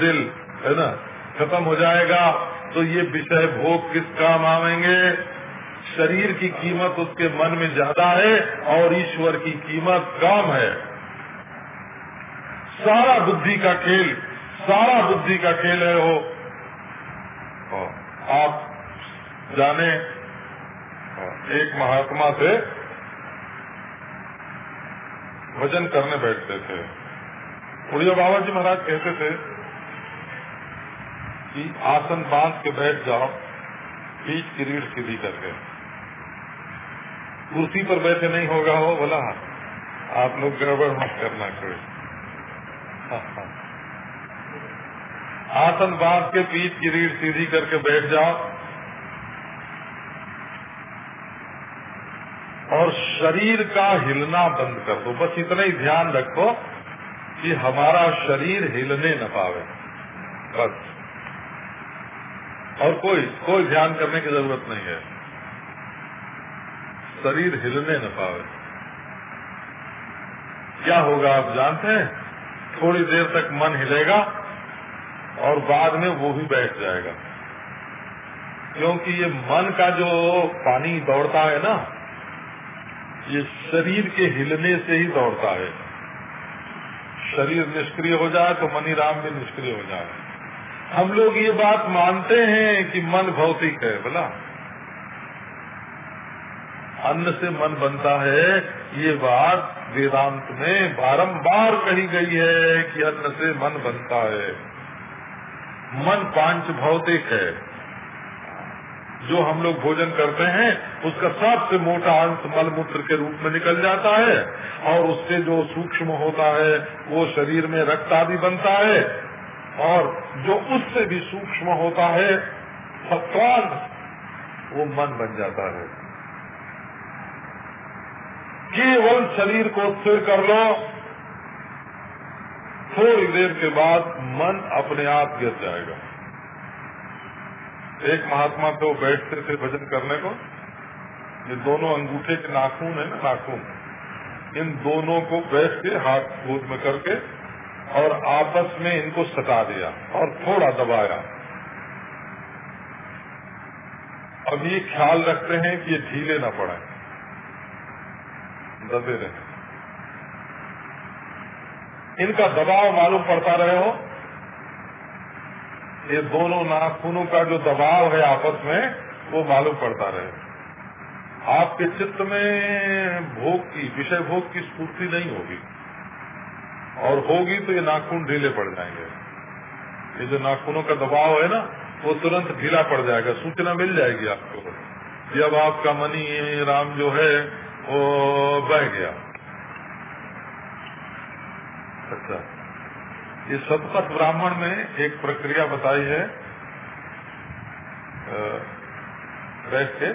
दिल, है ना, खत्म हो जाएगा। तो ये विषय भोग किस काम आवेंगे? शरीर की कीमत उसके मन में ज़्यादा है और ईश्वर की कीमत कम है। सारा बुद्धि का खेल, सारा बुद्धि का खेल है वो। आप जाने एक महात्मा से भजन करने बैठते थे। उड़िया बाबा जी महाराज कहते थे कि आसन बाँध के बैठ जाओ, पीठ की रीढ़ सीधी करके। कुर्सी पर बैठे नहीं होगा हो बोला, आप लोग गड़बड़ मत करना कोई। आसन बाँध के पीठ की रीढ़ सीधी करके बैठ जाओ और शरीर का हिलना बंद कर दो। बस इतना ही ध्यान रखो कि हमारा शरीर हिलने न पावे। बस। और कोई कोई ध्यान करने की ज़रूरत नहीं है। शरीर हिलने न पावे। क्या होगा आप जानते हैं? थोड़ी देर तक मन हिलेगा और बाद में वो भी बैठ जाएगा। क्योंकि ये मन का जो पानी दौड़ता है ना ये शरीर के हिलने से ही दौड़ता है। शरीर निष्क्रिय हो जाए तो मनी राम भी निष्क्रिय हो जाए। हम लोग ये बात मानते हैं कि मन भौतिक है, बोला। अन्न से मन बनता है, ये बात वेदांत में बारंबार कही गई है कि अन्न से मन बनता है। मन पाँच भौतिक है। जो हम लोग भोजन करते हैं, उसका सबसे मोटा अंश मलमूत्र के रूप में निकल जाता है। और उससे जो सूक्ष्म होता है, वो शरीर में रक्त आदि बनता है। और जो उससे भी सूक्ष्म होता है, सत्वान, वो मन बन जाता है। केवल शरीर को स्थिर कर लो। थोड़ी देर के बाद मन अपने आप गिर जाएगा। एक महात्मा तो बैठते थे भजन करने को। ये दोनों अंगूठे के नाखून है ना, नाखून। इन दोनों को बैठ के हाथ गोद में करके और आपस में इनको सटा दिया और थोड़ा दबाया। अब ये ख्याल रखते हैं कि ये ढीले ना पड़े। दबे रहे। इनका दबाव मालूम पड़ता रहे हो ये दोनों नाखूनों का जो दबाव है आपस में, वो मालूम पड़ता रहे। आपके चित्त में भोग की, विषय भोग की स्फूर्ति नहीं होगी। और होगी तो ये नाखून ढीले पड़ जाएँगे। ये जो नाखूनों का दबाव है ना, वो तुरंत ढीला पड़ जाएगा, सूचना मिल जाएगी आपको। जब आपका मनी राम जो है, वो बह गया। अच्छा। ये सतपथ ब्राह्मण में एक प्रक्रिया बताई है बैठ के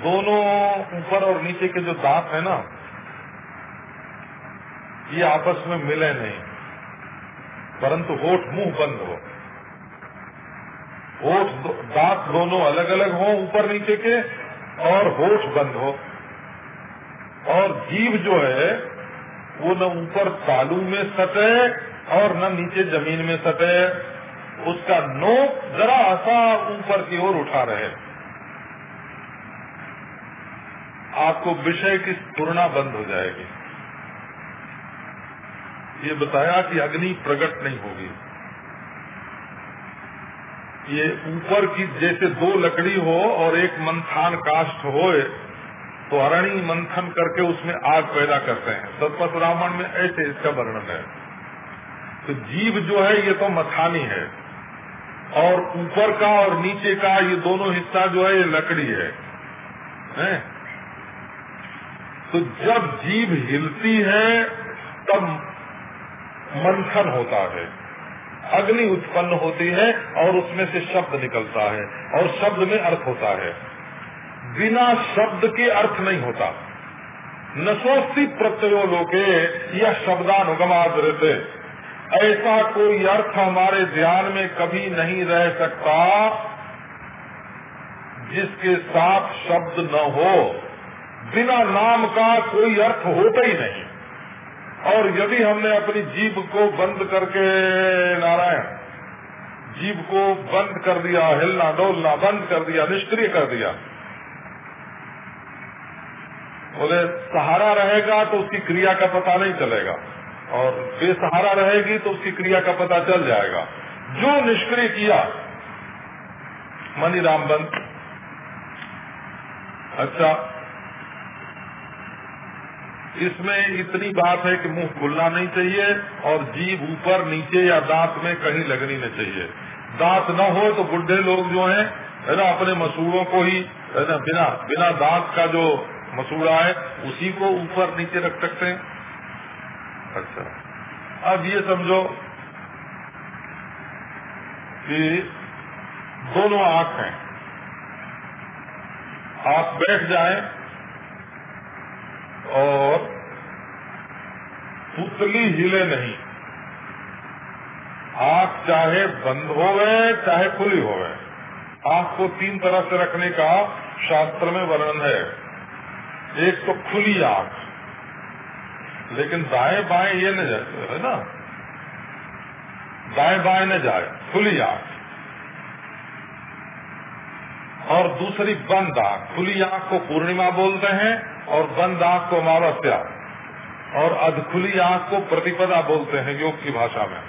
दोनों ऊपर और नीचे के जो दांत है ना, ये आपस में मिले नहीं, परंतु होठ मुँह बंद हो। होठ दांत दोनों अलग अलग हो, ऊपर नीचे के, और होठ बंद हो। और जीव जो है वो न ऊपर तालू में सटे और न नीचे ज़मीन में सटे। उसका नोक जरा सा ऊपर की ओर उठा रहे। आपको विषय की स्फुरना बंद हो जाएगी। ये बताया कि अग्नि प्रकट नहीं होगी। ये ऊपर की जैसे दो लकड़ी हो और एक मंथान काष्ठ होए तो अरणी मंथन करके उसमें आग पैदा करते हैं। सतपथ ब्राह्मण में ऐसे इसका वर्णन है। तो जीव जो है ये तो मथानी है। और ऊपर का और नीचे का ये दोनों हिस्सा जो है ये लकड़ी है, है? तो जब जीव हिलती है तब मंथन होता है। अग्नि उत्पन्न होती है और उसमें से शब्द निकलता है और शब्द में अर्थ होता है। बिना शब्द के अर्थ नहीं होता। नशोस्ती प्रत्ययो लोके या शब्दानुगमाद रहते। ऐसा कोई अर्थ हमारे ध्यान में कभी नहीं रह सकता जिसके साथ शब्द न हो। बिना नाम का कोई अर्थ होता ही नहीं। और यदि हमने अपनी जीव को बंद करके, नारायण जीव को बंद कर दिया, हिलना डोलना बंद कर दिया, निष्क्रिय कर दिया बोले, सहारा रहेगा तो उसकी क्रिया का पता नहीं चलेगा। और बेसहारा रहेगी तो उसकी क्रिया का पता चल जाएगा। जो निष्क्रिय किया मनी रामबंद अच्छा इसमें इतनी बात है कि मुँह खुलना नहीं चाहिए और जीभ ऊपर, नीचे या दांत में कहीं लगनी नहीं चाहिए। दांत न हो तो बुढ़े लोग जो हैं, है ना, अपने मसूड़ों को ही, है ना, बिना बिना दांत का जो मसूड़ा है, उसी को ऊपर नीचे रख सकते हैं। अच्छा। अब ये समझो कि दोनों आँख हैं। आप बैठ जाएँ और पुतली हिले नहीं। आँख चाहे बंद हो गए चाहे खुली हो गए आँख को तीन तरह से रखने का शास्त्र में वर्णन है। एक तो खुली आँख लेकिन दाएँ बाएँ ये न जाए, है ना? दाएँ बाएँ न जाए, खुली आँख और दूसरी बंद आँख खुली आँख को पूर्णिमा बोलते हैं और बंद आँख को अमावस्या। और अधखुली आँख को प्रतिपदा बोलते हैं योग की भाषा में।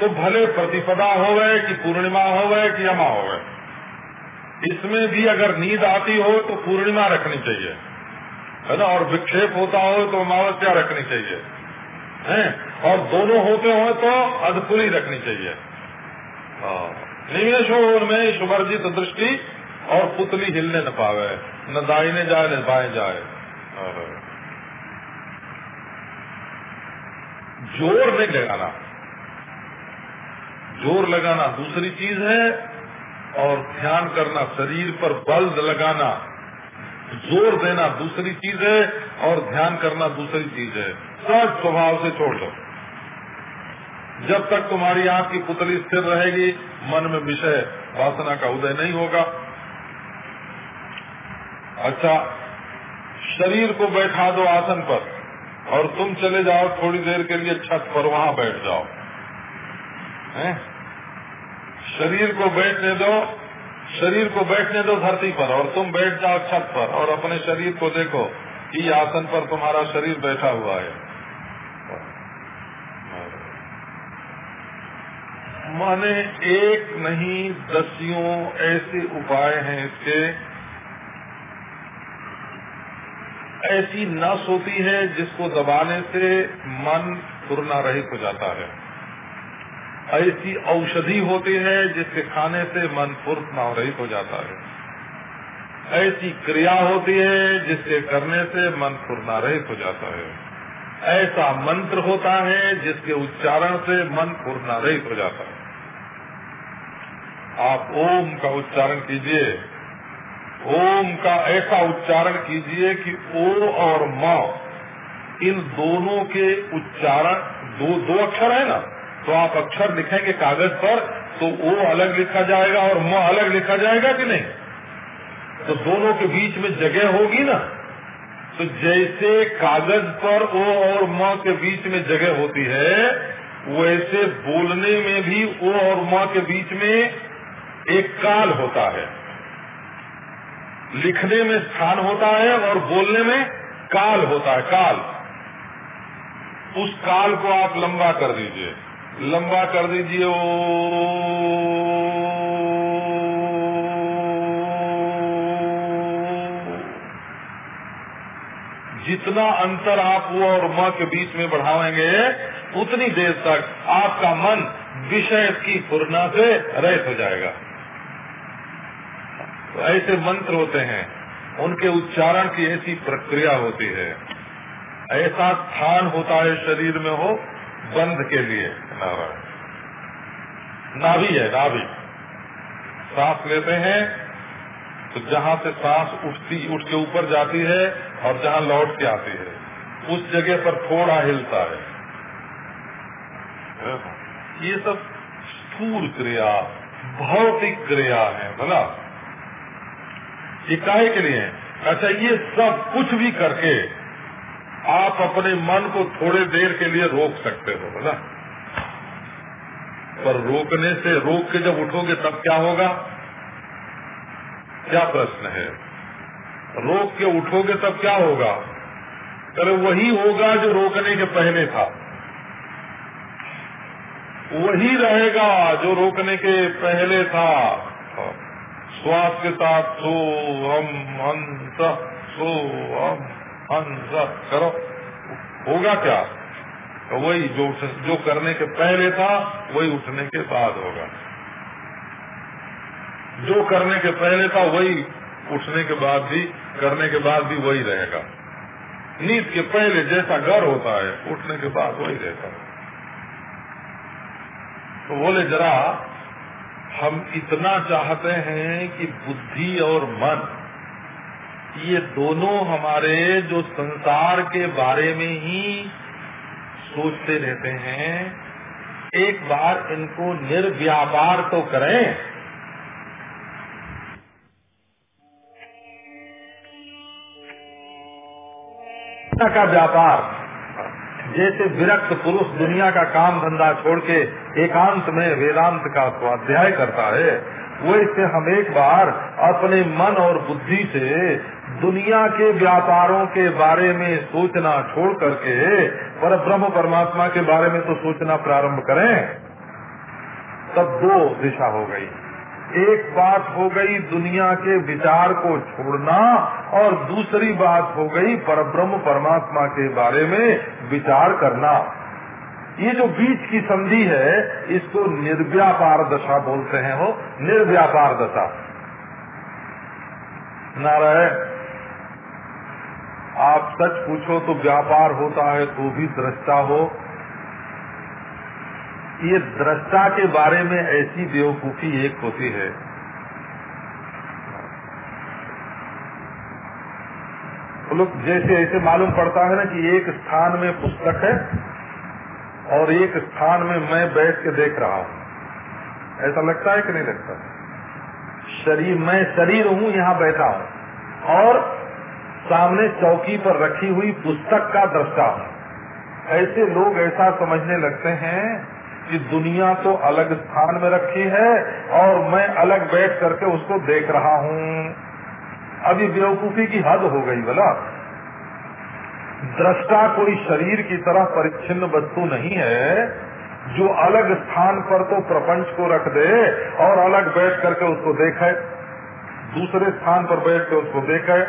तो भले प्रतिपदा हो गए कि पूर्णिमा हो गए कि अमा हो गए इसमें भी अगर नींद आती हो तो पूर्णिमा रखनी चाहिए। है ना? और विक्षेप होता हो तो अमावस्या रखनी चाहिए। हैं? और दोनों होते हो तो अधपुरी रखनी चाहिए। हाँ। निमेशोर में सुवर्जित दृष्टि और पुतली हिलने न पावे, न दाहिने जाए, न बाएँ जाए। ज़ोर नहीं लगाना। ज़ोर लगाना दूसरी चीज़ है और ध्यान करना, शरीर पर बल लगाना, ज़ोर देना दूसरी चीज़ है और ध्यान करना दूसरी चीज़ है। सब स्वभाव से छोड़ दो। जब तक तुम्हारी आँख की पुतली स्थिर रहेगी, मन में विषय, वासना का उदय नहीं होगा। अच्छा शरीर को बैठा दो आसन पर और तुम चले जाओ थोड़ी देर के लिए छत पर, वहाँ बैठ जाओ। हैं? शरीर को बैठने दो, शरीर को बैठने दो धरती पर और तुम बैठ जाओ छत पर और अपने शरीर को देखो कि आसन पर तुम्हारा शरीर बैठा हुआ है। माने एक नहीं, दसियों ऐसे उपाय हैं इसके। ऐसी नस होती है जिसको दबाने से मन फुरना रहित हो जाता है। ऐसी औषधि होती है जिसके खाने से मन फुर्त न रहित हो जाता है। ऐसी क्रिया होती है जिसके करने से मन फुरना रहित हो जाता है। ऐसा मंत्र होता है जिसके उच्चारण से मन फुरना रहित हो जाता है। आप ओम का उच्चारण कीजिए। ओम का ऐसा उच्चारण कीजिए कि ओ और म, इन दोनों के उच्चारण, दो दो अक्षर है ना? तो आप अक्षर लिखेंगे कागज़ पर तो ओ अलग लिखा जाएगा और म अलग लिखा जाएगा कि नहीं? तो दोनों के बीच में जगह होगी ना? तो जैसे कागज़ पर ओ और म के बीच में जगह होती है, वैसे बोलने में भी ओ और म के बीच में एक काल होता है। लिखने में स्थान होता है और बोलने में काल होता है, काल। उस काल को आप लंबा कर दीजिए। लंबा कर दीजिए। ओ। जितना अंतर आप वो और माँ के बीच में बढ़ाएँगे, उतनी देर तक आपका मन विषय की पूर्णा से रहित हो जाएगा। तो ऐसे मंत्र होते हैं, उनके उच्चारण की ऐसी प्रक्रिया होती है। ऐसा स्थान होता है शरीर में हो बंध के लिए नारायण नाभि है, नाभि। सांस लेते हैं तो जहाँ से सांस उठती उठ के ऊपर जाती है और जहाँ लौट के आती है, उस जगह पर थोड़ा हिलता है। ये सब स्थूल क्रिया, भौतिक क्रिया है बोला ये काहे के लिए। अच्छा ये सब कुछ भी करके आप अपने मन को थोड़े देर के लिए रोक सकते हो बोला पर रोकने से, रोक के जब उठोगे तब क्या होगा? क्या प्रश्न है? रोक के उठोगे तब क्या होगा? अरे वही होगा जो रोकने के पहले था। वही रहेगा जो रोकने के पहले था। श्वास के साथ सो हम, हंस सो हम। हंस करो। होगा क्या? तो वही जो जो करने के पहले था, वही उठने के बाद होगा। जो करने के पहले था, वही उठने के बाद भी, करने के बाद भी वही रहेगा। नींद के पहले जैसा घर होता है, उठने के बाद वही रहता है। तो बोले, जरा हम इतना चाहते हैं कि बुद्धि और मन ये दोनों हमारे जो संसार के बारे में ही सोचते रहते हैं, एक बार इनको निर्व्यापार तो करें। का व्यापार, जैसे विरक्त पुरुष दुनिया का काम धंधा छोड़ के एकांत में वेदांत का स्वाध्याय करता है वैसे हम एक बार अपने मन और बुद्धि से दुनिया के व्यापारों के बारे में सोचना छोड़ करके पर ब्रह्म परमात्मा के बारे में तो सोचना प्रारंभ करें, तब दो दिशा हो गई। एक बात हो गई दुनिया के विचार को छोड़ना और दूसरी बात हो गई पर ब्रह्म परमात्मा के बारे में विचार करना। ये जो बीच की संधि है, इसको निर्व्यापार दशा बोलते हैं हो निर्व्यापार दशा। नारायण, आप सच पूछो तो व्यापार होता है तो भी दृष्टा हो। ये दृष्टा के बारे में ऐसी बेवकूफ़ी एक होती है। लोग जैसे ऐसे मालूम पड़ता है ना कि एक स्थान में पुस्तक है और एक स्थान में मैं बैठ के देख रहा हूँ। ऐसा लगता है कि नहीं लगता? शरीर, मैं शरीर हूँ, यहाँ बैठा हूँ। और सामने चौकी पर रखी हुई पुस्तक का दृष्टा हूँ। ऐसे लोग ऐसा समझने लगते हैं कि दुनिया तो अलग स्थान में रखी है और मैं अलग बैठ करके उसको देख रहा हूँ। अभी बेवकूफ़ी की हद हो गई, बोला। दृष्टा कोई शरीर की तरह परिच्छिन्न वस्तु नहीं है, जो अलग स्थान पर तो प्रपंच को रख दे और अलग बैठ करके उसको देखे। दूसरे स्थान पर बैठ के उसको देखे।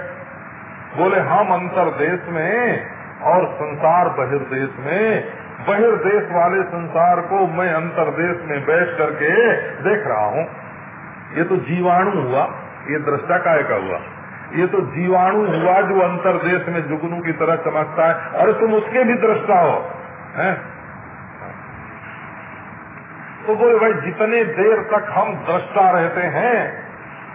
बोले, हम अंतर देश में और संसार बहिर्देश में, बहिर्देश वाले संसार को मैं अंतर देश में बैठ करके देख रहा हूँ। ये तो जीवाणु हुआ, ये दृष्टा काय का हुआ? ये तो जीवाणु हुआ जो अंतरदेश में जुगनू की तरह चमकता है। अरे तुम उसके भी दृष्टा हो, हैं? तो बोले, भाई, जितने देर तक हम दृष्टा रहते हैं,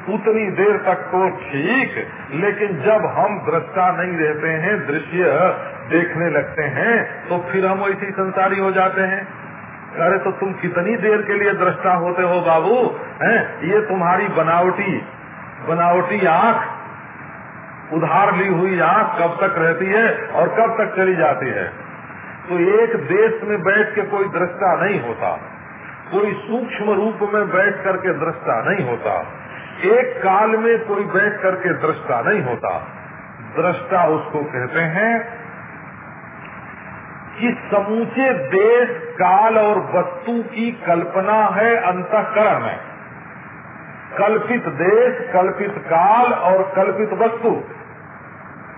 उतनी देर तक तो ठीक, लेकिन जब हम दृष्टा नहीं रहते हैं, दृश्य देखने लगते हैं तो फिर हम ऐसी संसारी हो जाते हैं। अरे तो तुम कितनी देर के लिए दृष्टा होते हो बाबू, हैं? ये तुम्हारी बनावटी बनावटी आँख उधार ली हुई आँख कब तक रहती है और कब तक चली जाती है। तो एक देश में बैठ के कोई दृष्टा नहीं होता। कोई सूक्ष्म रूप में बैठ करके दृष्टा नहीं होता। एक काल में कोई बैठ करके दृष्टा नहीं होता। दृष्टा उसको कहते हैं कि समूचे देश, काल और वस्तु की कल्पना है, अंतकरण में कल्पित देश, कल्पित काल और कल्पित वस्तु।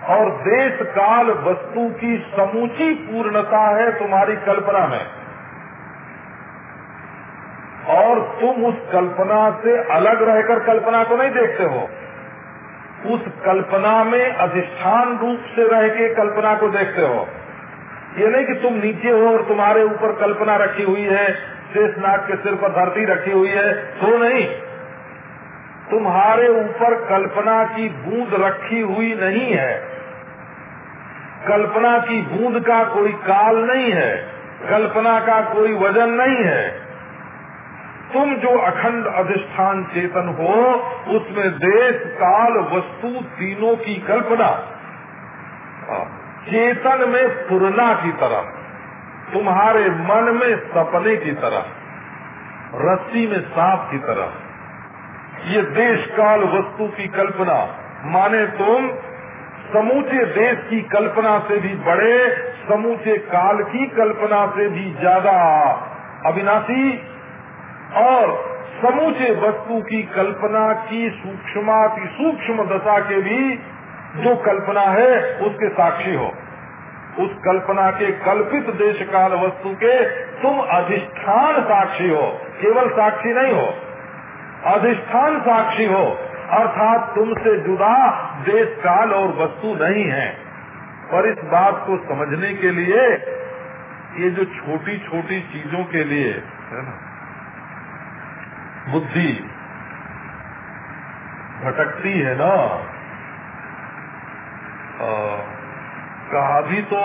और देश, काल, वस्तु की समूची पूर्णता है तुम्हारी कल्पना में। और तुम उस कल्पना से अलग रहकर कल्पना को नहीं देखते हो। उस कल्पना में अधिष्ठान रूप से रह के कल्पना को देखते हो। ये नहीं कि तुम नीचे हो और तुम्हारे ऊपर कल्पना रखी हुई है, शेषनाग के सिर पर धरती रखी हुई है तो नहीं। तुम्हारे ऊपर कल्पना की बूंद रखी हुई नहीं है। कल्पना की बूंद का कोई काल नहीं है। कल्पना का कोई वज़न नहीं है। तुम जो अखंड अधिष्ठान चेतन हो, उसमें देश, काल, वस्तु तीनों की कल्पना। चेतन में पुरना की तरह, तुम्हारे मन में सपने की तरह, रस्सी में सांप की तरह। ये देश काल वस्तु की कल्पना। माने तुम, समूचे देश की कल्पना से भी बड़े, समूचे काल की कल्पना से भी ज़्यादा अविनाशी और समूचे वस्तु की कल्पना की सूक्ष्म सूक्ष्म दशा के भी जो कल्पना है, उसके साक्षी हो। उस कल्पना के कल्पित देश काल वस्तु के तुम अधिष्ठान साक्षी हो, केवल साक्षी नहीं हो। अधिष्ठान साक्षी हो अर्थात तुमसे जुदा देश काल और वस्तु नहीं है और इस बात को समझने के लिए ये जो छोटी छोटी चीज़ों के लिए है ना बुद्धि भटकती है ना आ, कहा भी तो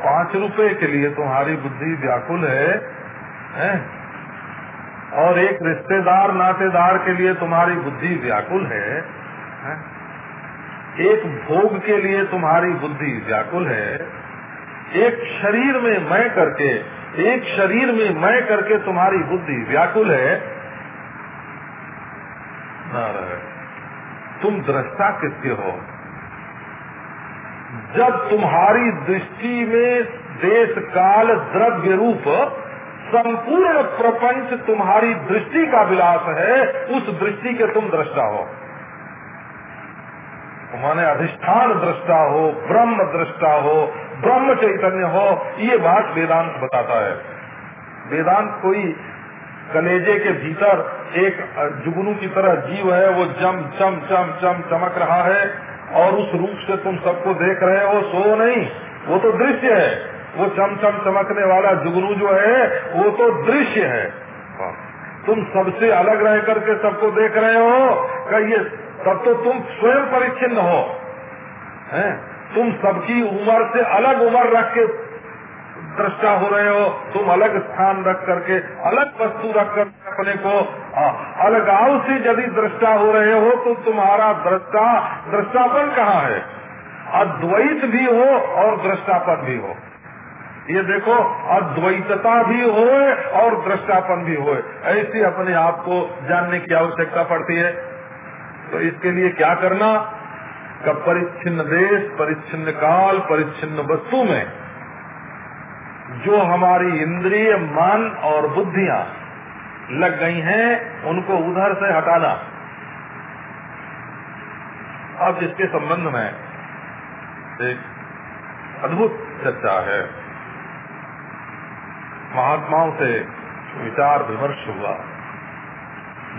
पाँच रुपए के लिए तुम्हारी बुद्धि व्याकुल है, है? और एक रिश्तेदार नातेदार के लिए तुम्हारी बुद्धि व्याकुल है, है? एक भोग के लिए तुम्हारी बुद्धि व्याकुल है एक शरीर में मैं करके एक शरीर में मैं करके तुम्हारी बुद्धि व्याकुल है तुम दृष्टा किसके हो जब तुम्हारी दृष्टि में देश काल द्रव्य रूप संपूर्ण प्रपंच तुम्हारी दृष्टि का विलास है, उस दृष्टि के तुम दृष्टा हो। माने अधिष्ठान दृष्टा हो, ब्रह्म दृष्टा हो, ब्रह्म चैतन्य हो, ये बात वेदांत बताता है। वेदांत कोई कलेजे के भीतर एक जुगनू की तरह जीव है, वो जम चम चम चम चमक रहा है, और उस रूप से तुम सबको देख रहे हो, सो नहीं, वो तो दृश्य है। वो चम चम चमकने वाला जुगनू जो है, वो तो दृश्य है। तुम सबसे अलग रह करके सबको देख रहे हो कहिए तब तो तुम स्वयं परिच्छिन्न हो। हैं? तुम सबकी उम्र से अलग उम्र रख के दृष्टा हो रहे हो, तुम अलग स्थान रख करके, अलग वस्तु रख कर अपने को अलगाव से यदि दृष्टा हो रहे हो तो तुम्हारा दृष्टा, दृष्टापन कहाँ है? अद्वैत भी हो और दृष्टापन भी हो। ये देखो, अद्वैतता भी हो और दृष्टापन भी हो ऐसे अपने आप को जानने की आवश्यकता पड़ती है। तो इसके लिए क्या करना? का परिच्छिन्न देश, परिच्छिन्न काल, परिच्छिन्न वस्तु में जो हमारी इंद्रिय, मन और बुद्धियाँ लग गई हैं, उनको उधर से हटाना। अब इसके संबंध में एक अद्भुत चर्चा है। महात्माओं से विचार विमर्श हुआ।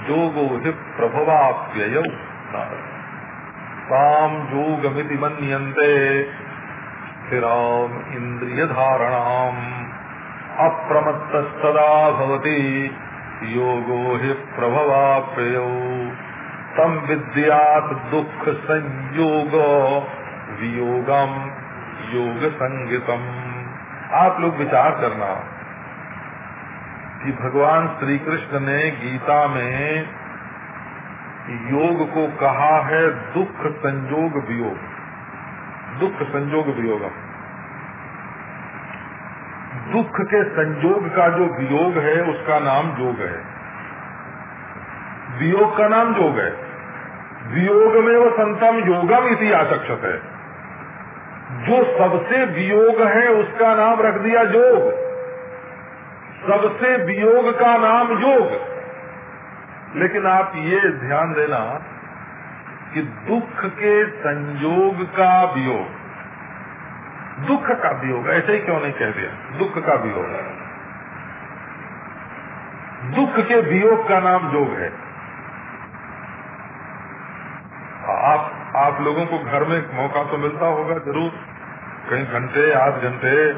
योगो हि प्रभवाप्यय ताम योगमिति मन्यन्ते। स्थिराम इंद्रिय धारणाम अप्रमत्त सदा भवति। योगो हि प्रभवाप्यय। तम विद्यात दुख संयोग वियोगम योग संगीतम आप लोग विचार करना। कि भगवान श्री कृष्ण ने गीता में योग को कहा है दुख संयोग वियोग। दुख संयोग वियोग। दुख के संयोग का जो वियोग है, उसका नाम योग है। वियोग का नाम योग है। वियोग में वो संतम योगम इति आचक्षत है। जो सबसे वियोग है, उसका नाम रख दिया योग। सबसे वियोग का नाम योग। लेकिन आप ये ध्यान देना कि दुख के संयोग का वियोग। दुख का वियोग, ऐसे ही क्यों नहीं कह दिया? दुख का वियोग। दुख के वियोग का नाम योग है। आप आप लोगों को घर में मौका तो मिलता होगा ज़रूर। कई घंटे, आध घंटे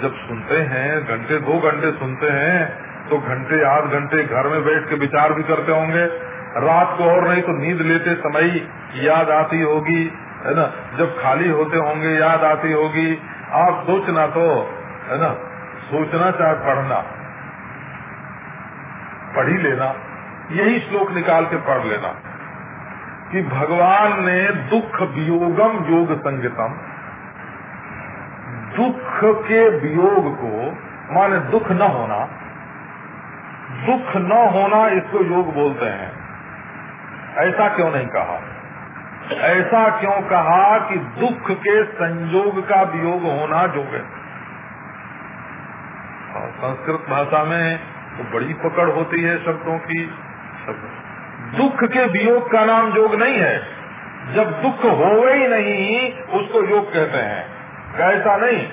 जब सुनते हैं, घंटे, दो घंटे सुनते हैं तो घंटे, आध घंटे घर में बैठ के विचार भी करते होंगे। रात को और नहीं तो नींद लेते समय याद आती होगी, है ना? जब खाली होते होंगे, याद आती होगी। आप सोचना तो है ना? सोचना चाहे पढ़ना। पढ़ लेना। यही श्लोक निकाल के पढ़ लेना कि भगवान ने दुख वियोगम योग संगतम। दुख के वियोग को, माने दुख न होना, दुख न होना इसको योग बोलते हैं। ऐसा क्यों नहीं कहा? ऐसा क्यों कहा कि दुख के संयोग का वियोग होना योग है? संस्कृत भाषा में तो बड़ी पकड़ होती है शब्दों की। शब्द दुख के वियोग का नाम योग नहीं है। जब दुख हो ही नहीं, उसको योग कहते हैं। कैसा नहीं।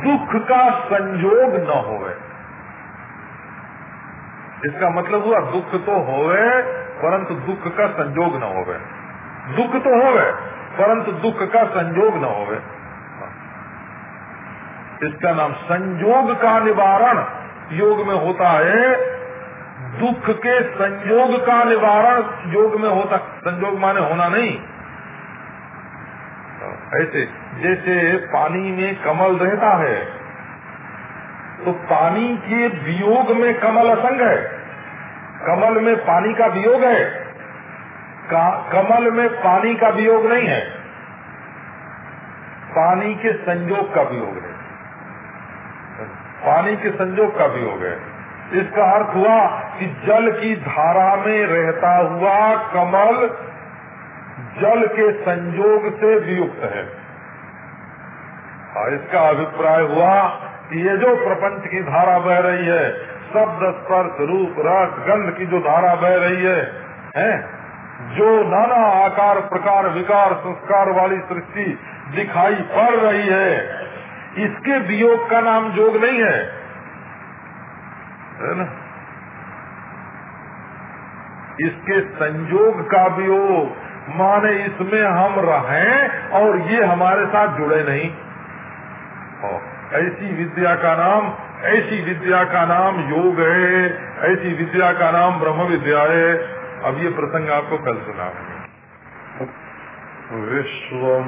दुख का संयोग न होवे। इसका मतलब हुआ दुख तो होवे, परंतु दुख का संयोग न होवे। दुख तो होवे, परंतु दुख का संयोग न होवे। इसका नाम संयोग का निवारण योग में होता है। दुख के संयोग का निवारण योग में होता संयोग माने होना नहीं। ऐसे जैसे पानी में कमल रहता है तो पानी के वियोग में कमल असंग है। कमल में पानी का वियोग है का, कमल में पानी का वियोग नहीं है। पानी के संयोग का वियोग है। पानी के संयोग का वियोग है। इसका अर्थ हुआ कि जल की धारा में रहता हुआ कमल जल के संयोग से वियुक्त है। और इसका अभिप्राय हुआ कि ये जो प्रपंच की धारा बह रही है शब्द स्पर्श रूप रस गंध की जो धारा बह रही है, है जो नाना आकार प्रकार विकार संस्कार वाली सृष्टि दिखाई पड़ रही है इसके वियोग का नाम जोग नहीं है। है ना? इसके संयोग का वियोग माने इसमें हम रहें और ये हमारे साथ जुड़े नहीं। ऐसी विद्या का नाम, ऐसी विद्या का नाम योग है, ऐसी विद्या का नाम ब्रह्म विद्या है। अब ये प्रसंग आपको कल सुना विश्व